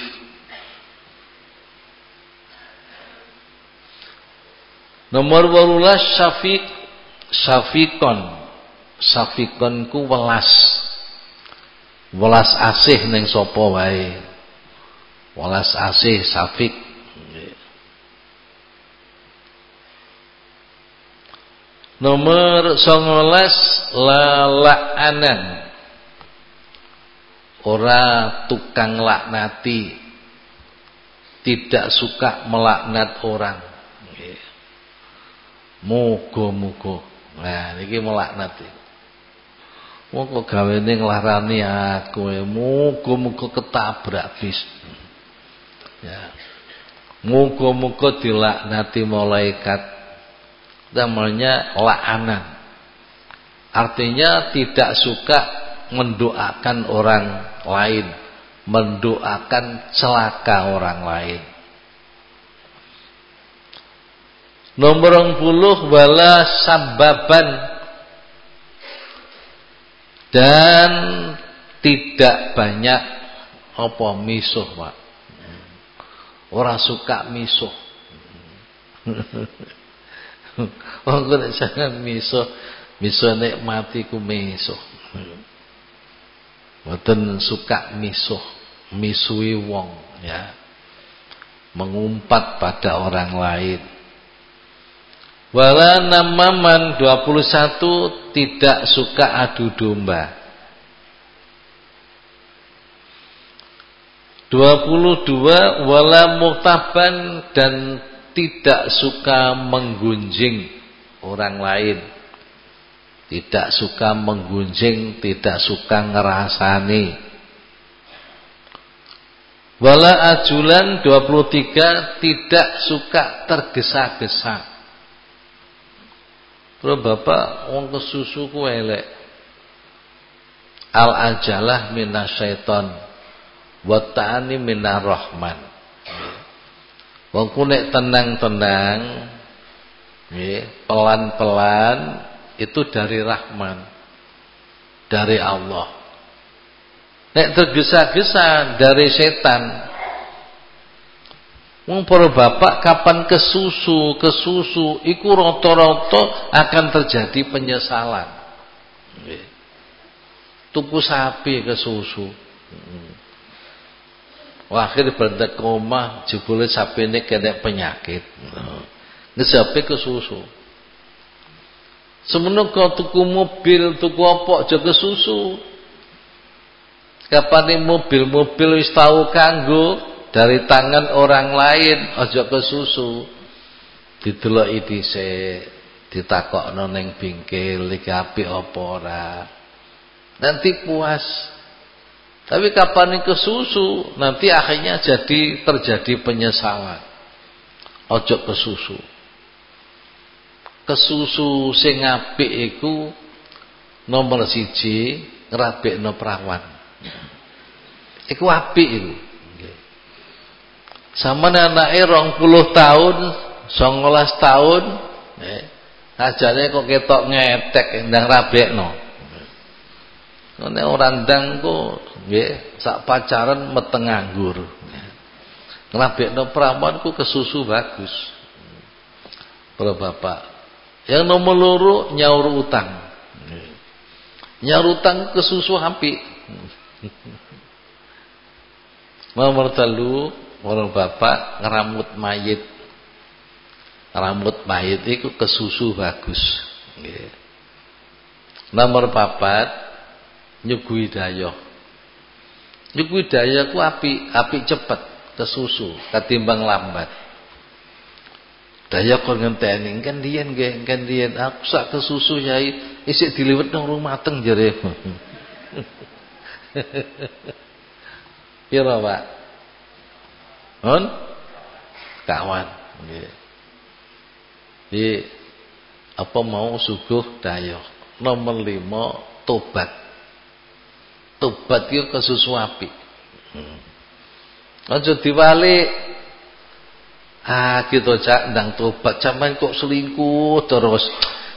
Nomor warulah syafiq syafiqon. Syafiqon ku welas. Welas asih ning sapa wae? Welas asih safik. Nomor 19 lalaanan ora tukang laknati. Tidak suka melaknat orang. Muga-muga. Nah iki melaknat Wong kok gawene nglarani aku, muga-muga ketabrak bis. Ya. Muga-muga dilaknati malaikat. Namanya la'anan. Artinya tidak suka mendoakan orang lain, mendoakan celaka orang lain. Nomor 10 wala sababan dan tidak banyak apa misuh Pak? Orang suka misuh. [LAUGHS] Wong nek jangan misuh misuh nek mati ku misuh. Mboten suka misuh misui wong ya. Mengumpat pada orang lain Wala namaman 21 tidak suka adu domba. 22 wala muktaban dan tidak suka menggunjing orang lain. Tidak suka menggunjing, tidak suka ngerasani. Wala ajulan 23 tidak suka tergesa-gesa. Kalau bapak wong kesusu ku elek. Al ajalah minasyaiton wa ta'ani rahman. Wong ku nek tenang-tenang pelan-pelan itu dari Rahman. Dari Allah. Nek tergesa-gesa dari setan. Wong para bapak kapan kesusu, kesusu iku rata-rata akan terjadi penyesalan. Tuku sapi. Hmm. Akhir benda koma jebule sapine kena penyakit. Ngesape kesusu. Semono kau tuku mobil, tuku apa aja kesusu. Kapan mobil-mobil wis tau kanggo dari tangan orang lain aja kesusu dideloki dhisik ditakokno ning bingkil iki apik apa ora. Nanti puas. Tapi kapan ini kesusu nanti akhirnya jadi terjadi penyesalan. Ojo kesusu kesusu sing apik iku nomor siji ngrabekno perawan. Iku apik iku sama anake 20 tahun, 19 tahun, eh, ajane kok ketok ngetek ndang rabekno. Nek ora ndang nggih sak pacaran meteng nganggur. Ngrabekno perawan ku kesusu bagus. Para bapak. Yang nomor loro nyaur utang. Nyaur utang kesusu api. [LAUGHS] Nomor telu Orang bapak ngeramut mayit. Ngeramut mayit itu kesusu bagus. Nomor papat nyugui dayoh. Nyugui dayoh ku api, api cepet kesusu ketimbang lambat. Daya kon ngenteni kan nggih, kan dian aku sak kesusu yai isik diliwet nang rumah teng jere. [LAUGHS] Piro, Pak? Nun kawan. Di apa mau suguh dayoh. Nomor lima tobat. Tobat itu kesusu api. Hmm. Aja diwalik. Ah gitu cak ndang tobat sampean kok selingkuh terus.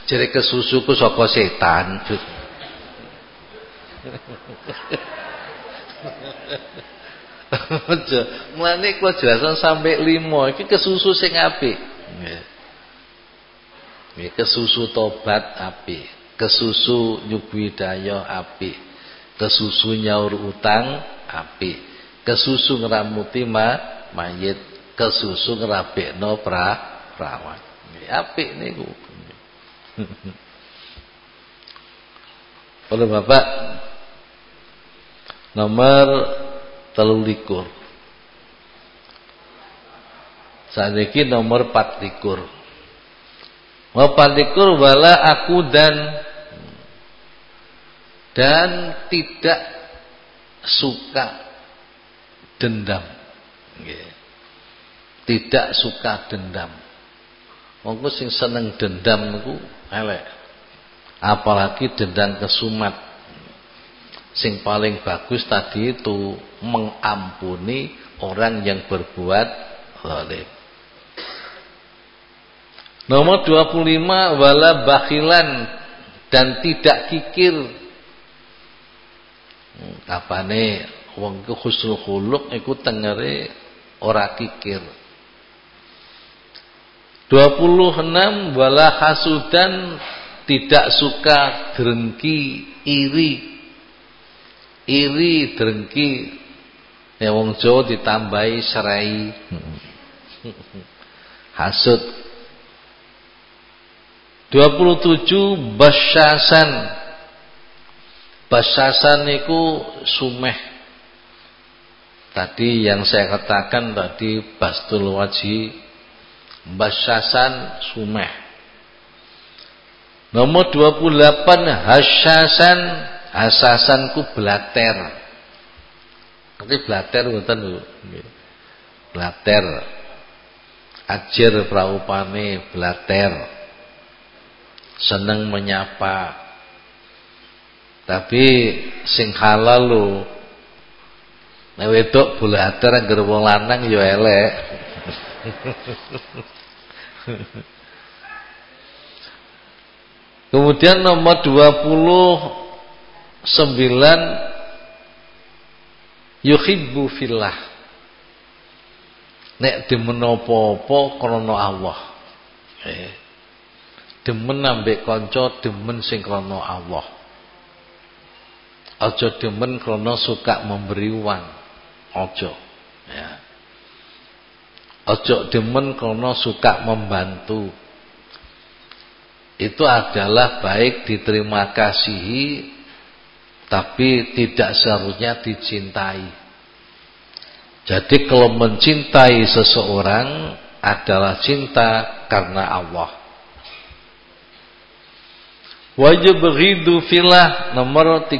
Jadi kesusu ku saka setan. [LAUGHS] Aja. Mulane jelasan sampai lima iki kesusu sing apik. Nggih. Kesusu tobat apik, kesusu nyuguhi daya apik, kesusu nyaur utang apik, kesusu ngeramuti ma mayit, kesusu ngrabekno pra perawan. Nggih apik niku. [LAUGHS] Oleh Bapak nomor telulikur Saniki nomor 4 likur. Empat likur wala aku dan dan tidak suka dendam. Tidak suka dendam. Monggo sing seneng dendam niku elek. Apalagi dendam kesumat. Sing paling bagus tadi itu mengampuni orang yang berbuat zalim. Nomor 25 wala bakhilan dan tidak kikir. Hmm, apane wong iku husnul khuluq iku tengere ora kikir. 26 wala hasudan tidak suka drengki iri. Iri drengki ya wong Jawa ditambahi serai. [LAUGHS] Hasud. 27 basyasan. Basyasan itu sumeh. Tadi yang saya katakan tadi bastul waji basyasan sumeh. Nomor 28 hasyasan hasasanku blater. Nanti blater ngoten lho blater. Ajir praupane blater. Seneng menyapa. Tapi sing halal lho nek wedok bulater anggere wong lanang ya elek. [LAUGHS] Kemudian nomor 29 yuhibbu fillah. Nek demen apa-apa krana Allah. Eh demen ambek kanca demen sing krana Allah aja demen krana suka memberi uang aja ya aja demen krana suka membantu itu adalah baik diterima kasihi tapi tidak seharusnya dicintai. Jadi kalau mencintai seseorang adalah cinta karena Allah. Wajib ridu filah nomor 30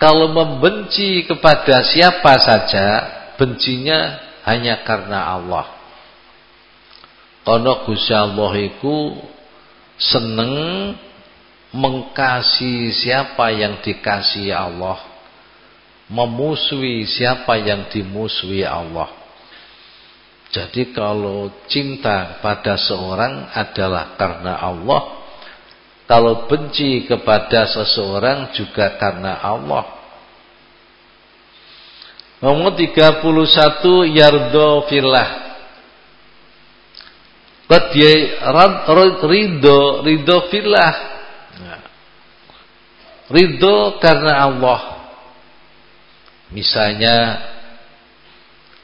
Kalau membenci kepada siapa saja Bencinya hanya karena Allah. Karena Gusti Allah Seneng Mengkasih siapa yang dikasihi Allah Memusuhi siapa yang dimusuhi Allah jadi kalau cinta pada seorang adalah karena Allah kalau benci kepada seseorang juga karena Allah. Nomor 31 yardo filah. Qad ridho ridho filah. Ridho karena Allah. Misalnya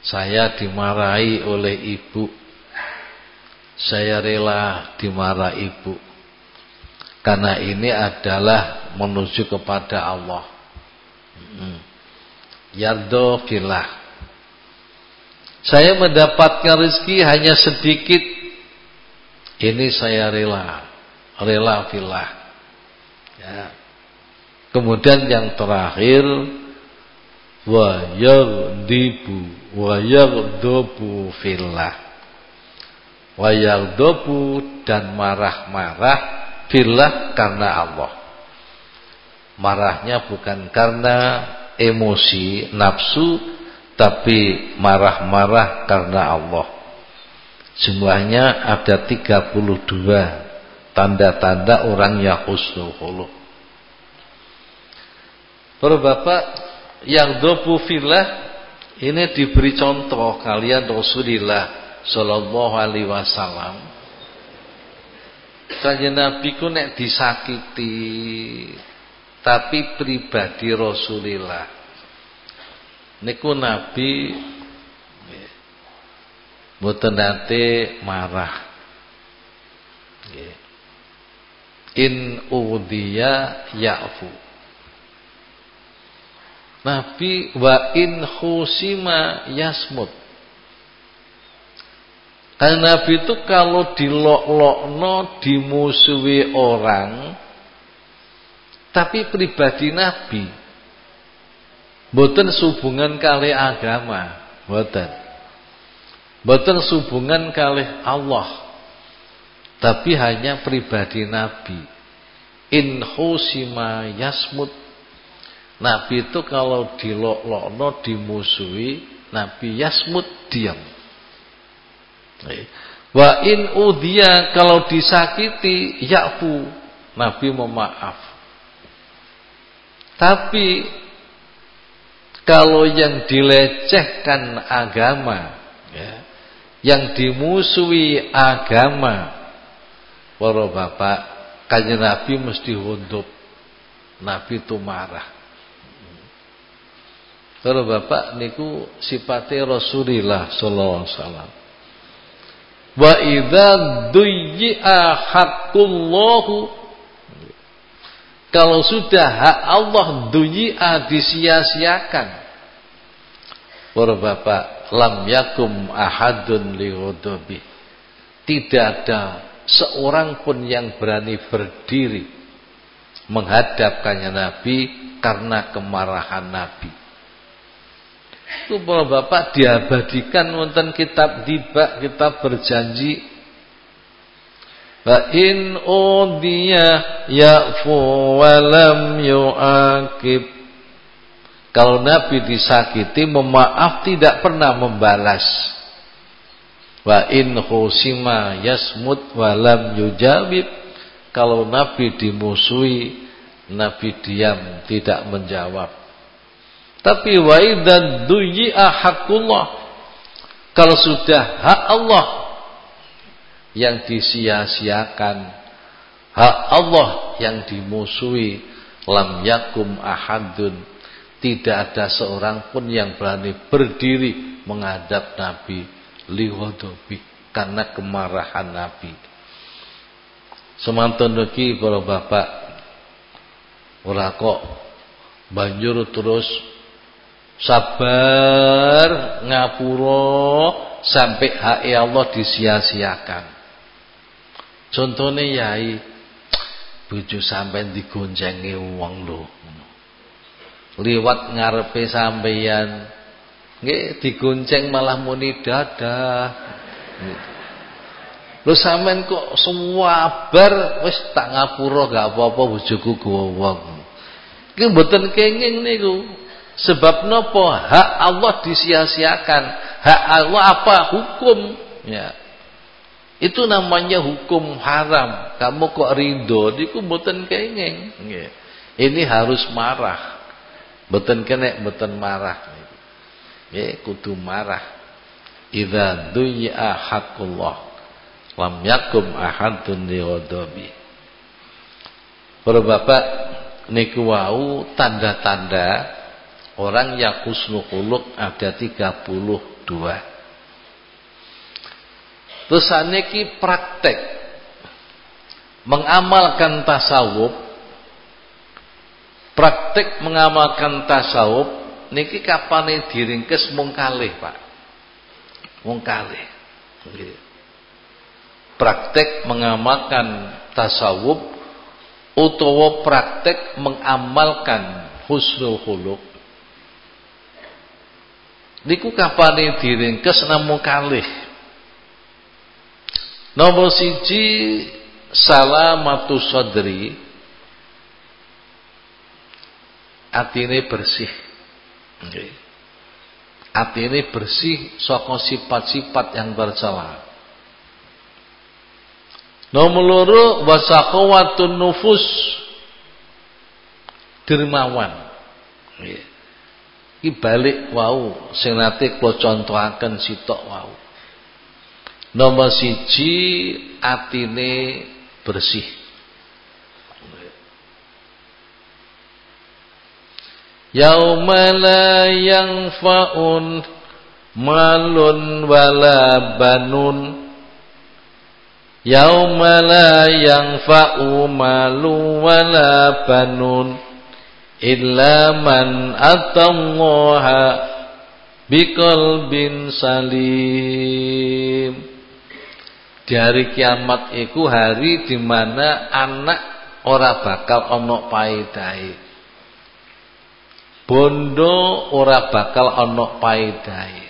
saya dimarahi oleh ibu. Saya rela dimarah ibu karena ini adalah menuju kepada Allah. Hmm. Yardo filah. Saya mendapatkan rezeki hanya sedikit. Ini saya rela. Rela filah. Ya. Kemudian yang terakhir wa yaghdibu wa yaghdabu fillah. Wa yaghdabu dan marah-marah Fillah karena Allah. marahnya bukan karena emosi nafsu tapi marah-marah karena Allah jumlahnya ada 32 tanda-tanda orang yang husnul khuluq Para bapak yang dobu filah ini diberi contoh kalian Rasulullah Sallallahu Alaihi Wasallam. Kanjeng Nabi ku nek disakiti tapi pribadi Rasulullah. Niku Nabi mboten nate marah. In udiya ya'fu Nabi wa in khusima yasmut karena Nabi itu kalau dilok-lokno dimusuhi orang tapi pribadi Nabi boten hubungan kali agama, boten. Boten hubungan kali Allah. Tapi hanya pribadi Nabi. In husima yasmut. Nabi itu kalau dilok-lokno dimusuhi, Nabi yasmut diam. Wa in udhiya kalau disakiti yafu, Nabi memaaf. Tapi kalau yang dilecehkan agama, ya, yang dimusuhi agama, para bapak, kanjeng Nabi mesti hundup. Nabi itu marah. Para bapak niku sifatnya Rasulullah sallallahu alaihi wasallam. Wa idza duyyi'a haqqullahu kalau sudah hak Allah dunia disia-siakan. Para bapak, lam yakum ahadun lihudubi. Tidak ada seorang pun yang berani berdiri menghadapkannya Nabi karena kemarahan Nabi. Itu para bapak diabadikan wonten kitab dibak kitab berjanji Fa in udiya ya'fu wa lam yu'akib. Kalau Nabi disakiti memaaf tidak pernah membalas. Wa in khusima yasmut wa lam yujabib. Kalau Nabi dimusuhi, Nabi diam tidak menjawab. Tapi wa idza duyi'a haqqullah. Kalau sudah hak Allah yang disia-siakan hak Allah yang dimusuhi lam yakum ahadun tidak ada seorang pun yang berani berdiri menghadap Nabi liwadobi karena kemarahan Nabi semantan lagi para bapak ora kok banjur terus sabar ngapuro sampai hak Allah disia-siakan Contohnya yai bojo sampean digonjengi wong lho. Liwat ngarepe sampeyan nggih digonceng malah muni dadah. Lho sampean kok semua wis tak ngapura gak apa-apa bojoku gowong. Iki mboten kenging niku. Sebab nopo hak Allah disia-siakan. Hak Allah apa hukum ya. Itu namanya hukum haram. Kamu kok ridho, diku mboten kenging. Ini harus marah. Mboten kene mboten marah. Nggih, kudu marah. Idza du'a haqqullah lam yakum ahadun liwadabi. Para bapak niku wau tanda-tanda orang yang husnul khuluq ada 32. Terus saniki praktek. Mengamalkan tasawuf praktek mengamalkan tasawuf niki kapane diringkes mung Pak. Mung kalih. Praktek mengamalkan tasawuf utawa praktek mengamalkan husnul khuluq niku kapane diringkes namung kalih. Nomor siji salamatu sadri. Atine bersih. Nggih. Atine bersih saka sifat-sifat yang tercela nomor loro wasaqawatun nufus. Dermawan. Nggih iki balik wau sing nate kula contohaken sitok wau. Nomor siji atine bersih. Yauma la yanfa'un malun wala banun. Yauma la yanfa'u malu wala banun illa man atallaha biqalbin salim. Di hari kiamat itu hari di mana anak ora bakal ono paedahe bondo ora bakal ana paedahe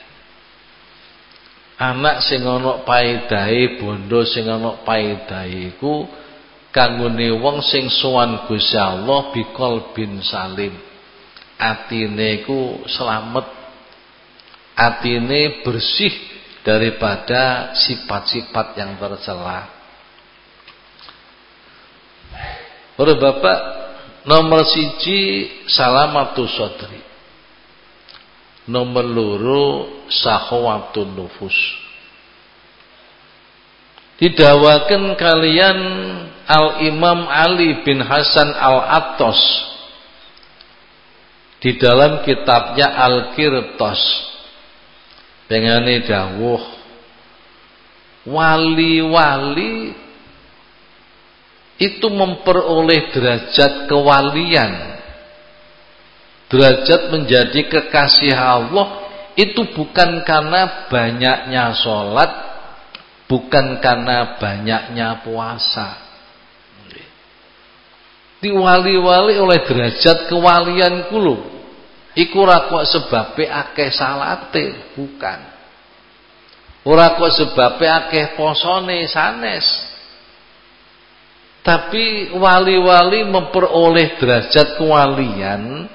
anak sing ana paedahe bondo sing ana paedahe iku kanggone wong sing sowan Gusti Allah bikol bin salim atine iku selamat atine bersih daripada sifat-sifat yang tercela Ora Bapak Nomor siji salamatu sodri. Nomor loro sahwatun nufus. Didawakan kalian Al-Imam Ali bin Hasan Al-Attos. Di dalam kitabnya Al-Kirtos dengan dawuh wali-wali itu memperoleh derajat kewalian. Derajat menjadi kekasih Allah itu bukan karena banyaknya sholat bukan karena banyaknya puasa di wali-wali oleh derajat kewalian kulu iku rakok sebabe akeh salate bukan. Ora kok sebabe akeh posone? Sanes. Tapi wali-wali memperoleh derajat kewalian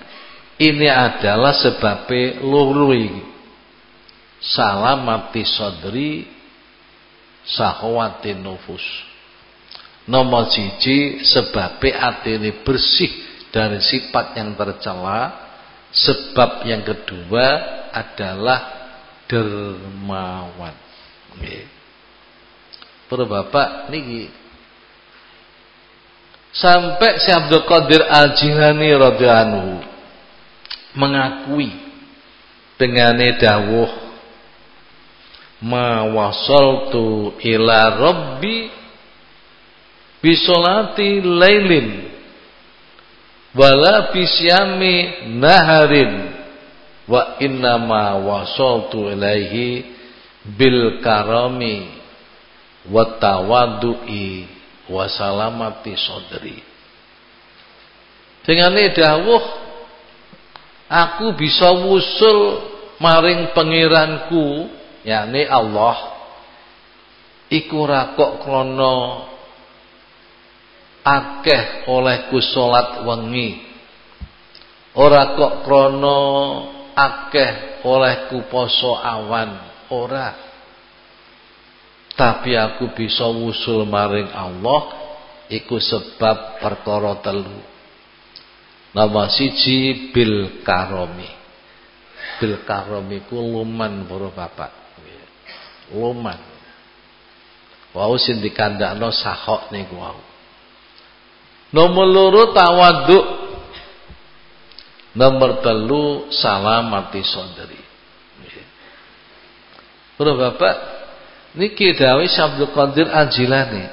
ini adalah sebabnya lurui. Salamati sodri sahwatin nufus. Nomor siji sebabnya ini bersih dari sifat yang tercela. Sebab yang kedua adalah dermawan. Para bapak niki Sampai si Abdul Qadir Al-Jilani radhiyallahu mengakui dengan dawuh ma wasaltu ila rabbi bisolati lailin. Wala bisyami naharin. Wa inna ma wasaltu ilaihi bil karami wa tawaddu'i wasalamati sodri. Dengan dawuh aku bisa wusul maring pengiranku yakni Allah iku rakok krono akeh olehku salat wengi. Ora kok krono akeh olehku poso awan. Ora. Tapi aku bisa wusul maring Allah iku sebab perkara telu. Nama siji bil karomi bil karomi ku luman para bapak. Luman. Wau sing dikandakno sahok niku wau nomor loro tawaduk nomor telu salamati sonderi Para bapak Niki dawuh Abdul Qadir Al-Jilani.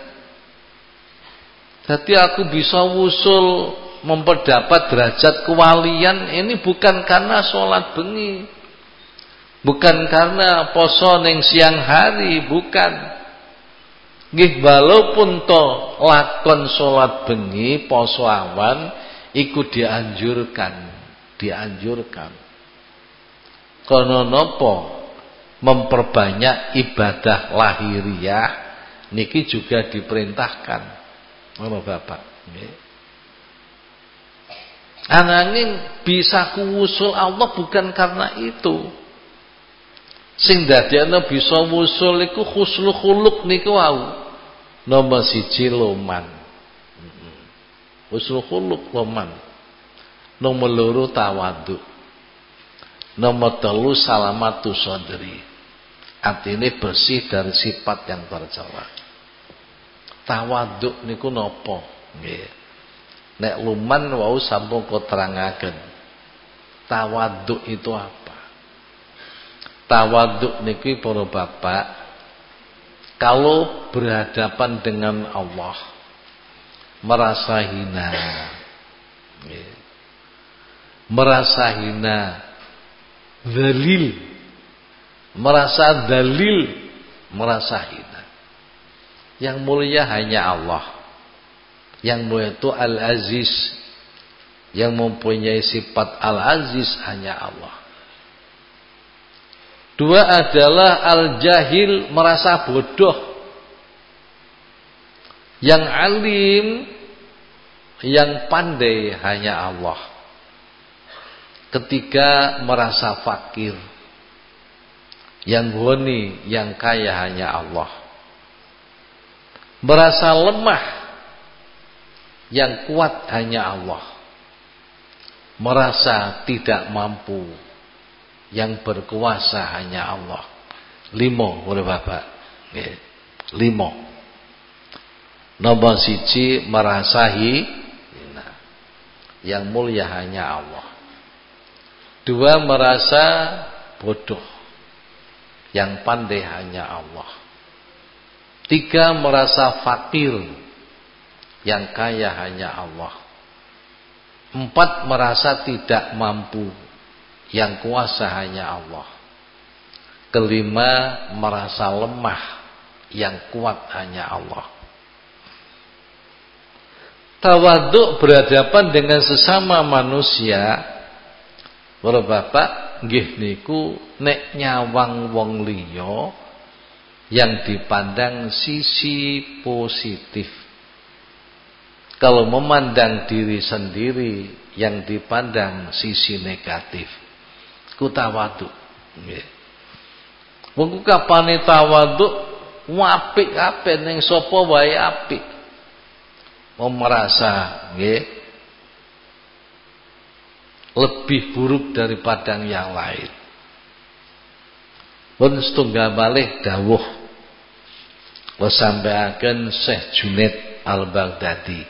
Jadi aku bisa wusul memperdapat derajat kewalian ini bukan karena sholat bengi. Bukan karena poso neng siang hari, bukan. Nggih walaupun to lakon sholat bengi, poso awan ikut dianjurkan, dianjurkan. Kono nopo memperbanyak ibadah lahiriah niki juga diperintahkan ngono Bapak Ananging bisa kuwusul Allah bukan karena itu. Sing dadekno bisa wusul iku husnul khuluq niku wau. Nomor siji loman. Husnul khuluq loman. Nomor loro tawadhu. Nomor telu salamatu sadri. Artinya bersih dari sifat yang tercela. Tawadhu niku nopo? Nggih. Nek luman wau sampun terangaken. Tawaduk itu apa? Tawaduk niki para bapak kalau berhadapan dengan Allah merasa hina. Merasa hina. Dalil. Merasa dalil, merasa hina. Yang mulia hanya Allah. Yang mulia itu Al-Aziz. Yang mempunyai sifat Al-Aziz hanya Allah. Dua adalah Al-Jahil merasa bodoh. Yang alim, yang pandai hanya Allah. Ketiga merasa fakir. Yang goni, yang kaya hanya Allah. Merasa lemah yang kuat hanya Allah. Merasa tidak mampu. Yang berkuasa hanya Allah. Limo oleh Bapak. Limo. Nomor siji merasahi yang mulia hanya Allah. Dua merasa bodoh. Yang pandai hanya Allah. Tiga merasa fakir yang kaya hanya Allah. Empat merasa tidak mampu. Yang kuasa hanya Allah. Kelima merasa lemah. Yang kuat hanya Allah. Tawaduk berhadapan dengan sesama manusia. Para bapak nggih niku nek nyawang wong liya yang dipandang sisi positif kalau memandang diri sendiri yang dipandang sisi negatif. Ku tawaduk. Nggih. Wong kapane tawaduk apik apik. Mau merasa lebih buruk daripada yang lain. Pun setunggal balik dawuh. Lo sampeaken Syekh Junaid Al-Baghdadi.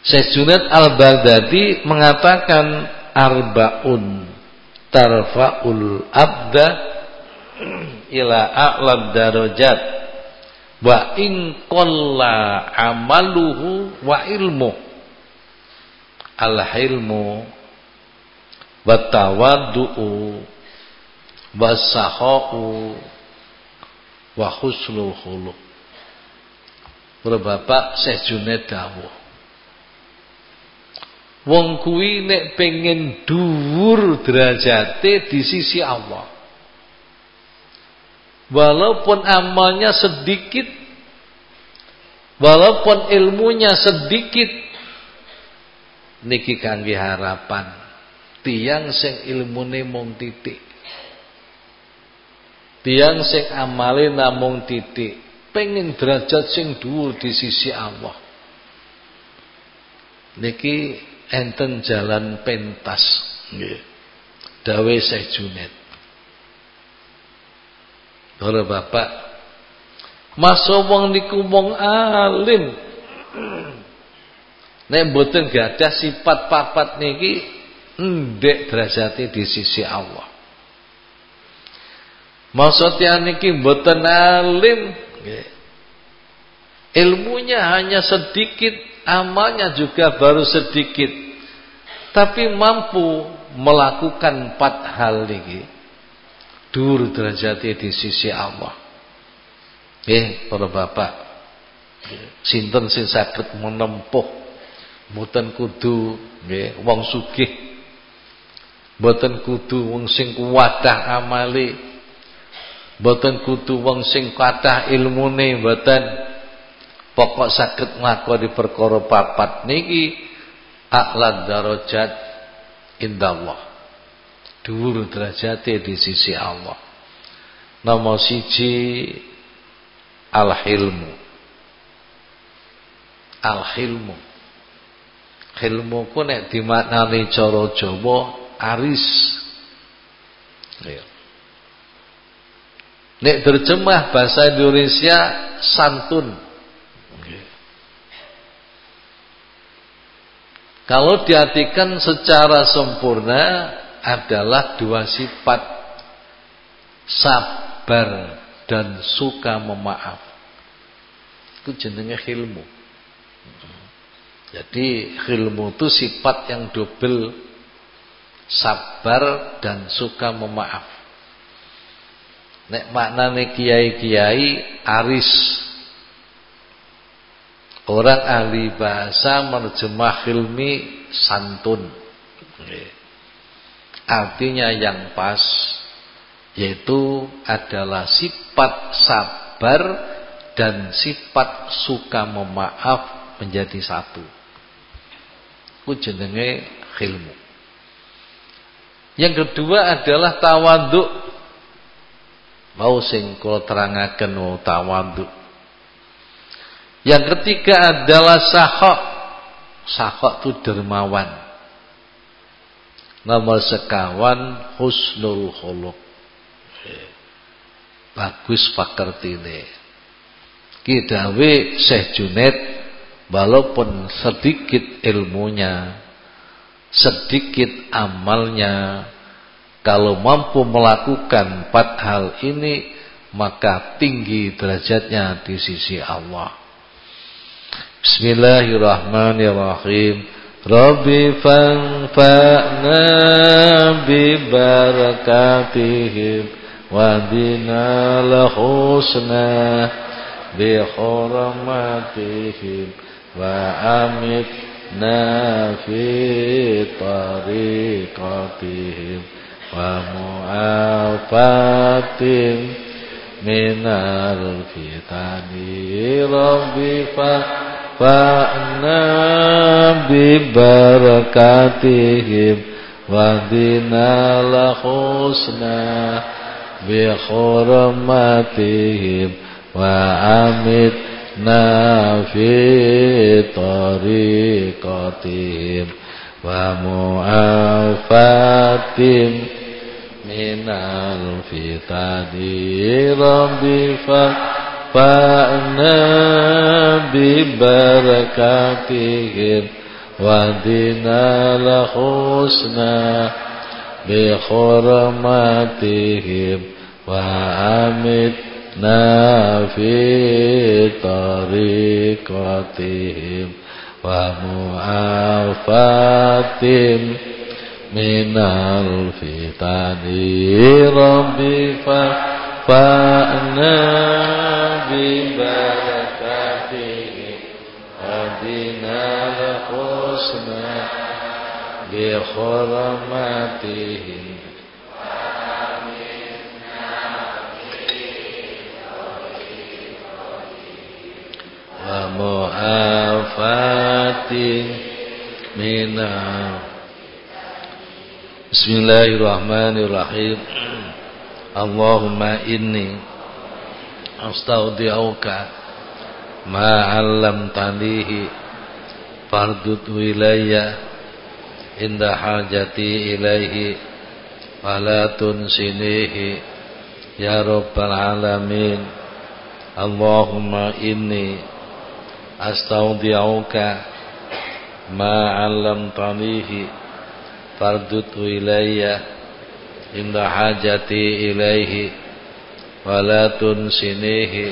Syekh Junaid Al-Baghdadi mengatakan arbaun. Tarfa'ul abda ila a'lad darajat. Wa in qalla amaluhu wa ilmu. Al-hilmu wa tawaddu'u wa sahau wa husnul khuluq. Bapak Syekh Junaid dawuh Wong kuwi nek pengen dhuwur derajate di sisi Allah. Walaupun amalnya sedikit, walaupun ilmunya sedikit, niki kangge harapan tiang sing ilmune mung titik. Tiang sing amale namung titik, pengen derajat sing dhuwur di sisi Allah. Niki enten jalan pentas. Nggih. Dawe Syekh Junet. Ora Bapak masa wong niku wong alim? Nek mboten gadah sifat papat niki ndek derajate di sisi Allah. Maksudnya niki mboten alim? Nggih. Ilmunya hanya sedikit amalnya juga baru sedikit. Tapi mampu melakukan empat hal ini. Dur derajatnya di sisi Allah. Eh para bapak. Sinten sing saged menempuh? Mboten kudu nggih wong sugih. Mboten kudu wong sing kuwadah amale mboten kudu wong sing kathah ilmune mboten pokok saged nglakoni perkara papat niki a'la darajat indallah. Dhuwur derajate di sisi Allah. Nomor siji al-hilmu. Al-hilmu. Hilmu ku nek dimaknani cara Jawa aris. Ya. nek terjemah bahasa Indonesia santun Kalau diartikan secara sempurna adalah dua sifat sabar dan suka memaaf. Itu jenenge ilmu. Jadi ilmu itu sifat yang double sabar dan suka memaaf. Nek maknane kiai-kiai aris Orang ahli bahasa menerjemah hilmi santun. Artinya yang pas yaitu adalah sifat sabar dan sifat suka memaaf menjadi satu. Ku jenenge ilmu. Yang kedua adalah tawaduk. Mau sing kula terangaken tawaduk. Yang ketiga adalah sahok. Sahok itu dermawan. Nomor sekawan husnul khuluq. Bagus pakertine. Kidawe Syekh Junaid walaupun sedikit ilmunya, sedikit amalnya, kalau mampu melakukan empat hal ini maka tinggi derajatnya di sisi Allah. Bismillahirrahmanirrahim. Rabbi fanfa'na bi barakatihim wa dina lahusna bi hurmatihim wa amitna fi tariqatihim wa mu'afatin minal fitani rabbi fa'na bi barakatihim wa dina lahusna bi hurmatihim wa amitna fi tariqatihim wa mu'afatim minal fitani rabbi fa فأنا ببركاتهم ودنا لحسنا بحرماتهم وأمتنا في طريقتهم ومعافاتهم من الفتن ربي فأنا ببركاته هدنا الحسنى بحرمته ومعافاة من Bismillahirrahmanirrahim. Allahumma inni Astaudhi'uka Ma'allam tanihi fardut wilayah Inda hajati ilaihi Walatun sinihi Ya Rabbal Alamin. Allahumma inni Astaudhi'uka Ma'allam tanihi fardutu ilayya inda hajati ilaihi walatun sinihi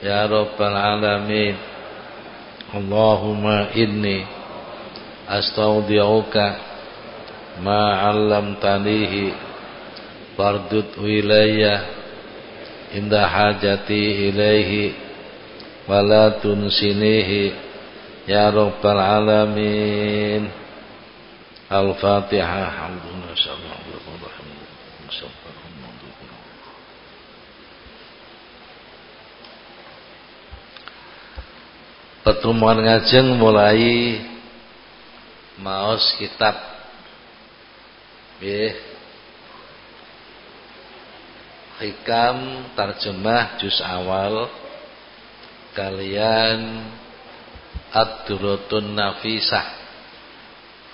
ya rabbal alamin. Allahumma inni astaudiuka ma 'allamtanihi fardut wilayya inda hajati ilaihi walatun sinihi ya rabbal alamin. الفاتحة الحمد لله Pertemuan ngajeng mulai maos kitab nggih hikam terjemah juz awal kalian ad-durratun nafisah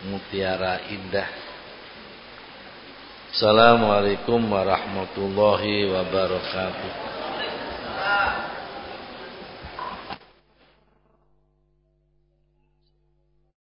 mutiara indah. Assalamualaikum warahmatullahi wabarakatuh